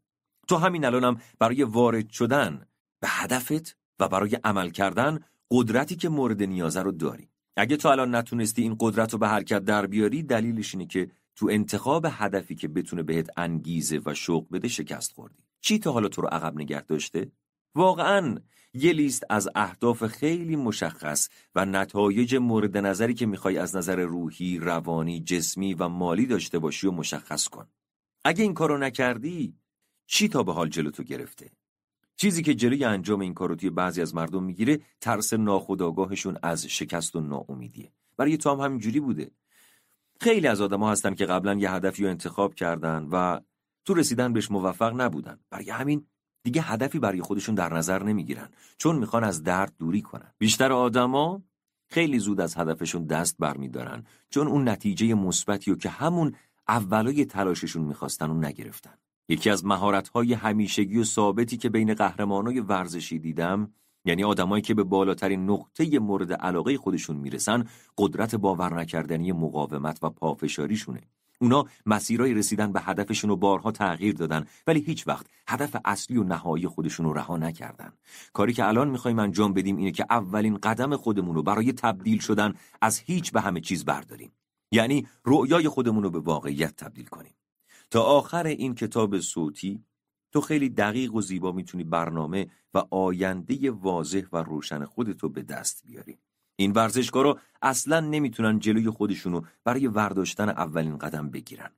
تو همین الانم برای وارد شدن به هدفت و برای عمل کردن قدرتی که مورد نیازه رو داری اگه تو الان نتونستی این قدرت رو به حرکت در بیاری دلیلش اینه که تو انتخاب هدفی که بتونه بهت انگیزه و شوق بده شکست خوردی چی تا حالا تو رو عقب نگه داشته واقعا یه لیست از اهداف خیلی مشخص و نتایج مورد نظری که می‌خوای از نظر روحی، روانی، جسمی و مالی داشته باشی و مشخص کن. اگه این کارو نکردی، چی تا به حال جلو تو گرفته؟ چیزی که جلوی انجام این کارو توی بعضی از مردم می‌گیره ترس ناخودآگاهشون از شکست و ناامیدیه. برای تو هم همینجوری بوده. خیلی از آدما هستن که قبلا یه هدفی رو انتخاب کردن و تو رسیدن بهش موفق نبودن. برای همین دیگه هدفی برای خودشون در نظر نمی‌گیرن. چون می‌خوان از درد دوری کنن. بیشتر آدما خیلی زود از هدفشون دست برمیدارن. چون اون نتیجه مثبتی رو که همون اولای تلاششون می‌خواستن و نگرفتن. یکی از مهارت‌های همیشگی و ثابتی که بین قهرمانای ورزشی دیدم یعنی آدمایی که به بالاترین نقطه مورد علاقه خودشون می‌رسن قدرت باور نکردنی مقاومت و پافشاریشونه. اونا مسیرای رسیدن به هدفشون رو بارها تغییر دادن ولی هیچ وقت هدف اصلی و نهایی خودشون رو رها نکردن. کاری که الان می‌خوایم انجام بدیم اینه که اولین قدم خودمون رو برای تبدیل شدن از هیچ به همه چیز برداریم. یعنی رؤیای خودمون رو به واقعیت تبدیل کنیم. تا آخر این کتاب صوتی تو خیلی دقیق و زیبا می‌تونی برنامه و آینده واضح و روشن خودتو به دست بیاری. این ورزشکارا اصلا نمی‌تونن جلوی خودشونو برای ورداشتن اولین قدم بگیرن.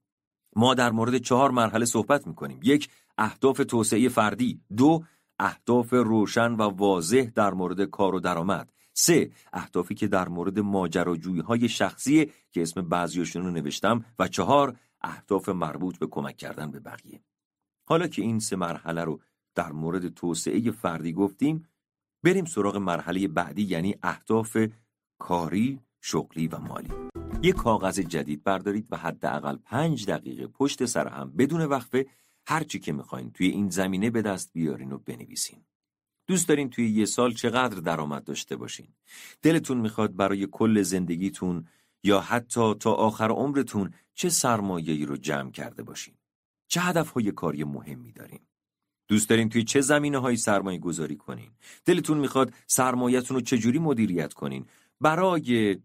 ما در مورد چهار مرحله صحبت می‌کنیم. یک، اهداف توسعه فردی. دو، اهداف روشن و واضح در مورد کار و درآمد. سه، اهدافی که در مورد ماجراجویی های شخصی که اسم بعضیاشون رو نوشتم و چهار، اهداف مربوط به کمک کردن به بقیه حالا که این سه مرحله رو در مورد توسعه فردی گفتیم بریم سراغ مرحله بعدی یعنی اهداف کاری، شغلی و مالی یک کاغذ جدید بردارید و حداقل پنج دقیقه پشت سر هم بدون وقفه هرچی که می‌خواین توی این زمینه به دست بیارین و بنویسین. دوست دارین توی یه سال چقدر درآمد داشته باشین؟ دلتون می‌خواد برای کل زندگیتون یا حتی تا آخر عمرتون چه سرمایه‌ای رو جمع کرده باشین چه هدفهای کاری مهمی دارین دوست دارین توی چه زمینه های سرمایه گذاری کنین؟ دلتون می‌خواد سرمایهتون رو چجوری مدیریت کنین؟ برای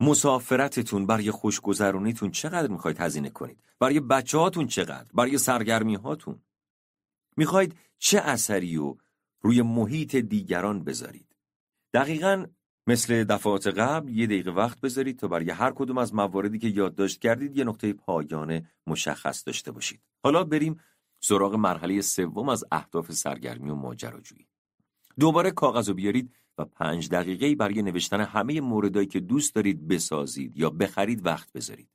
مسافرتتون برای خوشگذرونیتون چقدر می‌خواید هزینه کنید؟ برای بچه هاتون چقدر؟ برای سرگرمی هاتون می‌خواید چه اثری و روی محیط دیگران بذارید؟ دقیقا مثل دفعات قبل یه دقیقه وقت بذارید تا برای هر کدوم از مواردی که یادداشت کردید یه نقطه پایانه مشخص داشته باشید. حالا بریم سراغ مرحله سوم از اهداف سرگرمی و ماجراجویی. دوباره کاغذ رو بیارید و پنج دقیقه برای نوشتن همه موردهایی که دوست دارید بسازید یا بخرید وقت بذارید.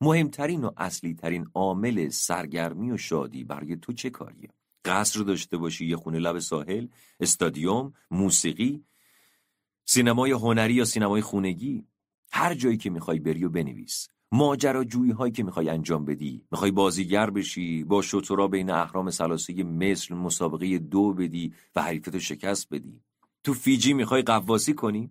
مهمترین و اصلی ترین عامل سرگرمی و شادی برای تو چه کاریه؟ قصر داشته باشی یه خونه لب ساحل استادیوم موسیقی سینمای هنری یا سینمای خونگی؟ هر جایی که می‌خوای بری و بنویس. ماجراجویی هایی که می‌خوای انجام بدی. می‌خوای بازیگر بشی با شطورا بین اهرام سلاسه مثل مسابقه دو بدی و حریفتو شکست بدی. تو فیجی می‌خوای قواسی کنی؟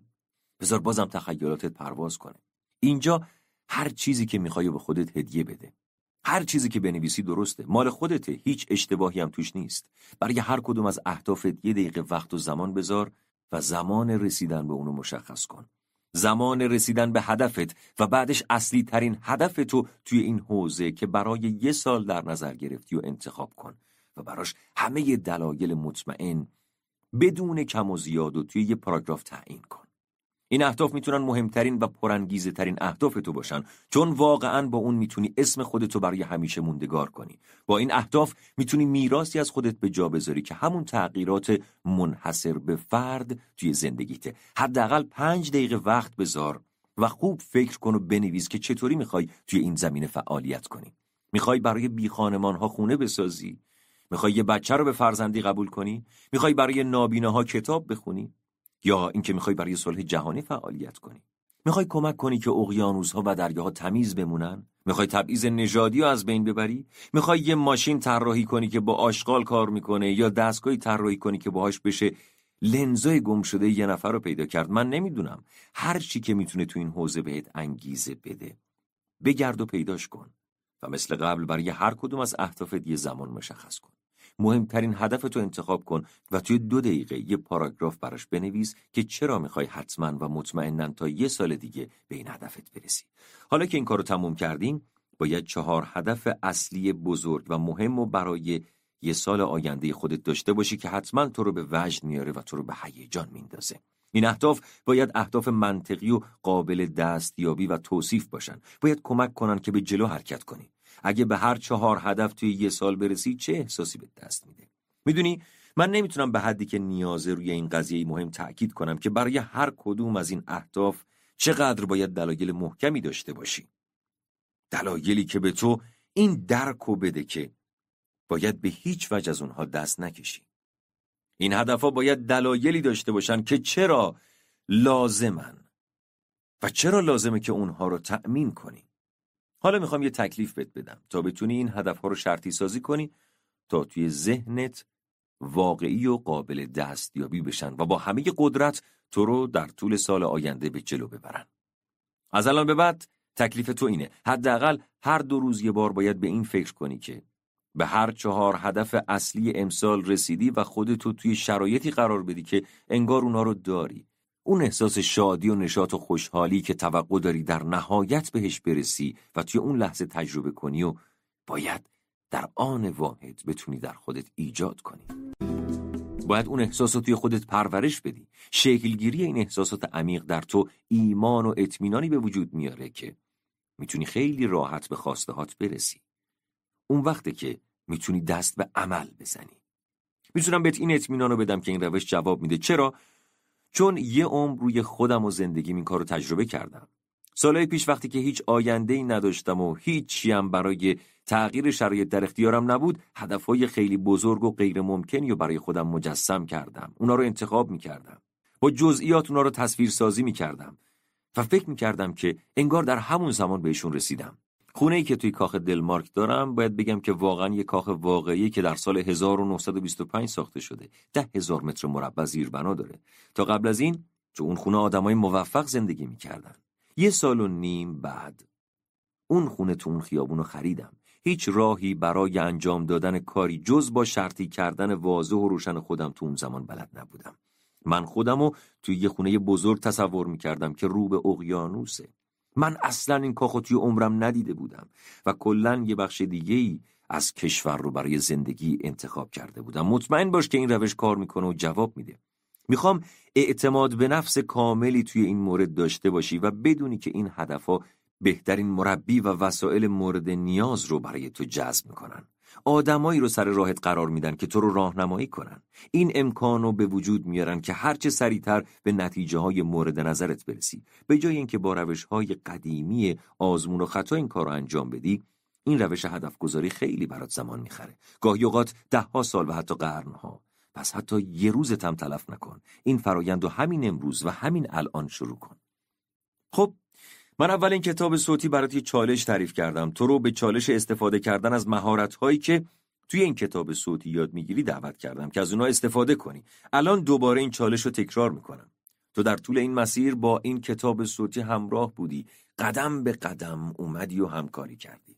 بذار بازم تخیلاتت پرواز کنه. اینجا هر چیزی که می‌خوای به خودت هدیه بده. هر چیزی که بنویسی درسته. مال خودته. هیچ اشتباهی هم توش نیست. برای هر کدوم از اهدافت یه دقیقه وقت و زمان بذار. و زمان رسیدن به اونو مشخص کن. زمان رسیدن به هدفت و بعدش اصلی ترین هدف تو توی این حوزه که برای یه سال در نظر گرفتی و انتخاب کن و براش همه دلایل مطمئن بدون کم و زیاد و توی یه پاراگراف تعیین کن. این اهداف می‌تونن مهمترین و پرانگیزه ترین اهداف تو باشن. چون واقعا با اون می‌تونی اسم خودتو برای همیشه موندگار کنی. با این اهداف می‌تونی میراثی از خودت به جا بذاری که همون تغییرات منحصر به فرد توی زندگیته حداقل پنج دقیقه وقت بذار و خوب فکر کن و بنویس که چطوری می‌خوای توی این زمینه فعالیت کنی. می‌خوای برای بی ها خونه بسازی؟ می‌خوای یه بچه رو به فرزندی قبول کنی؟ می‌خوای برای نابیناها کتاب بخونی؟ یا اینکه می‌خوای برای صلح جهانی فعالیت کنی. می‌خوای کمک کنی که اقیانوسها و دریاها تمیز بمونن؟ می‌خوای تبعیض نژادی رو از بین ببری؟ می‌خوای یه ماشین طراحی کنی که با آشغال کار می‌کنه یا دستگاهی طراحی کنی که باهاش بشه؟ لنزای گم شده یه نفر رو پیدا کرد. من نمی‌دونم. هر چی که می‌تونه تو این حوزه بهت انگیزه بده. بگرد و پیداش کن و مثل قبل برای هر کدوم از اهدافت یه زمان مشخص کن. مهمترین هدف تو انتخاب کن و توی دو دقیقه یه پاراگراف براش بنویس که چرا می‌خوای حتما و مطمئنا تا یه سال دیگه به این هدفت برسی. حالا که این کارو تموم کردیم باید چهار هدف اصلی بزرگ و مهم و برای یه سال آینده خودت داشته باشی که حتما تو رو به وجد میاره و تو رو به هیجان میندازه. این اهداف باید اهداف منطقی و قابل دستیابی و توصیف باشن. باید کمک کنن که به جلو حرکت کنی. اگه به هر چهار هدف توی یه سال برسی چه احساسی به دست میده؟ می‌دونی من نمی‌تونم به حدی که نیازه روی این قضیه مهم تأکید کنم که برای هر کدوم از این اهداف چقدر باید دلایل محکمی داشته باشی. دلایلی که به تو این درک و بده که باید به هیچ وجه از اونها دست نکشی. این هدفها باید دلایلی داشته باشن که چرا لازمن و چرا لازمه که اونها رو تأمین کنی. حالا می‌خوام یه تکلیف بهت بدم تا بتونی این هدفها رو شرطی سازی کنی تا توی ذهنت واقعی و قابل دستیابی بشن و با همه قدرت تو رو در طول سال آینده به جلو ببرن. از الان به بعد تکلیف تو اینه. حداقل هر دو روز یه بار باید به این فکر کنی که به هر چهار هدف اصلی امسال رسیدی و خودتو توی شرایطی قرار بدی که انگار اونا رو داری اون احساس شادی و نشاط و خوشحالی که توقع داری در نهایت بهش برسی و توی اون لحظه تجربه کنی و باید در آن واحد بتونی در خودت ایجاد کنی. باید اون احساس رو توی خودت پرورش بدی. شکلگیری این احساسات عمیق در تو ایمان و اطمینانی به وجود میاره که می‌تونی خیلی راحت به خواسته هات برسی. اون وقته که می‌تونی دست به عمل بزنی. می‌تونم بهت این اطمینان رو بدم که این روش جواب میده. چرا؟ چون یه عمر روی خودم و زندگیم این کار رو تجربه کردم. سالهای پیش وقتی که هیچ آینده ای نداشتم و هیچی هم برای تغییر شرایط در اختیارم نبود هدفهای خیلی بزرگ و غیر ممکنی رو برای خودم مجسم کردم. اونا رو انتخاب می کردم با جزئیات اونا رو تصویر سازی می کردم و فکر می کردم که انگار در همون زمان بهشون رسیدم. خونه ای که توی کاخ دلمارک دارم باید بگم که واقعا یه کاخ واقعی که در سال 1925 ساخته شده. ده هزار متر مربع زیربنا داره. تا قبل از این تو اون خونه آدمای موفق زندگی می‌کردن. یه سال و نیم بعد اون خونه تو اون خیابون رو خریدم. هیچ راهی برای انجام دادن کاری جز با شرطی کردن واضح و روشن خودم تو اون زمان بلد نبودم. من خودم رو توی یه خونه بزرگ تصور می‌کردم که رو به اقیانوسه. من اصلا این کاخو توی عمرم ندیده بودم و کلا یه بخش دیگه ای از کشور رو برای زندگی انتخاب کرده بودم. مطمئن باش که این روش کار می‌کنه و جواب میده. می‌خوام اعتماد به نفس کاملی توی این مورد داشته باشی و بدونی که این هدفها بهترین مربی و وسایل مورد نیاز رو برای تو جذب می‌کنن. آدمایی رو سر راهت قرار میدن که تو رو راهنمایی کنن. این امکان رو به وجود میارن که هرچه سریعتر به نتیجه های مورد نظرت برسی. به جای اینکه با روش های قدیمی آزمون و خطا این کار رو انجام بدی این روش هدف گذاری خیلی برات زمان می‌خره. گاهی اوقات ده ها سال و حتی قرنها. پس حتی یه روزت هم تلف نکن. این فرایند و همین امروز و همین الان شروع کن. خب من اول این کتاب صوتی برات یه چالش تعریف کردم. تو رو به چالش استفاده کردن از مهارت هایی که توی این کتاب صوتی یاد می‌گیری دعوت کردم که از اونها استفاده کنی. الان دوباره این چالش رو تکرار می‌کنم. تو در طول این مسیر با این کتاب صوتی همراه بودی. قدم به قدم اومدی و همکاری کردی.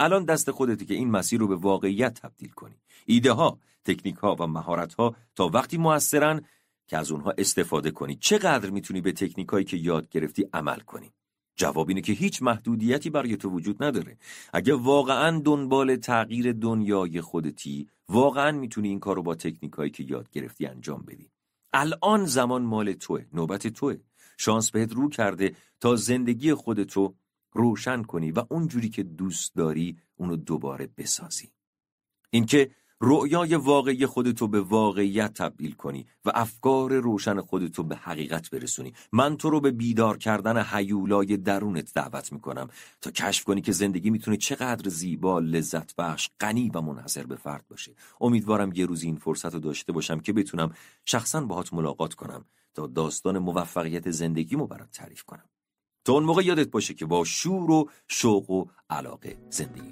الان دست خودتی که این مسیر رو به واقعیت تبدیل کنی. ایده ها تکنیک ها و مهارت ها تا وقتی موثرن که از اونها استفاده کنی. چقدر می‌تونی به تکنیک هایی که یاد گرفتی عمل کنی؟ جواب اینه که هیچ محدودیتی برای تو وجود نداره. اگه واقعا دنبال تغییر دنیای خودتی واقعا می‌تونی این کار رو با تکنیک هایی که یاد گرفتی انجام بدی. الان زمان مال توه نوبت توه. شانس بهت رو کرده تا زندگی خودتو روشن کنی و اونجوری که دوست داری اونو دوباره بسازی. اینکه رؤیای واقعی خودتو به واقعیت تبدیل کنی و افکار روشن خودتو به حقیقت برسونی. من تو رو به بیدار کردن حیولای درونت دعوت می‌کنم تا کشف کنی که زندگی می‌تونه چقدر زیبا لذت بخش غنی و منحصر به فرد باشه. امیدوارم یه روزی این فرصت رو داشته باشم که بتونم شخصا باهات ملاقات کنم تا داستان موفقیت زندگیمو برات تعریف کنم. تا اون موقع یادت باشه که با شور و شوق و علاقه زندگی کن.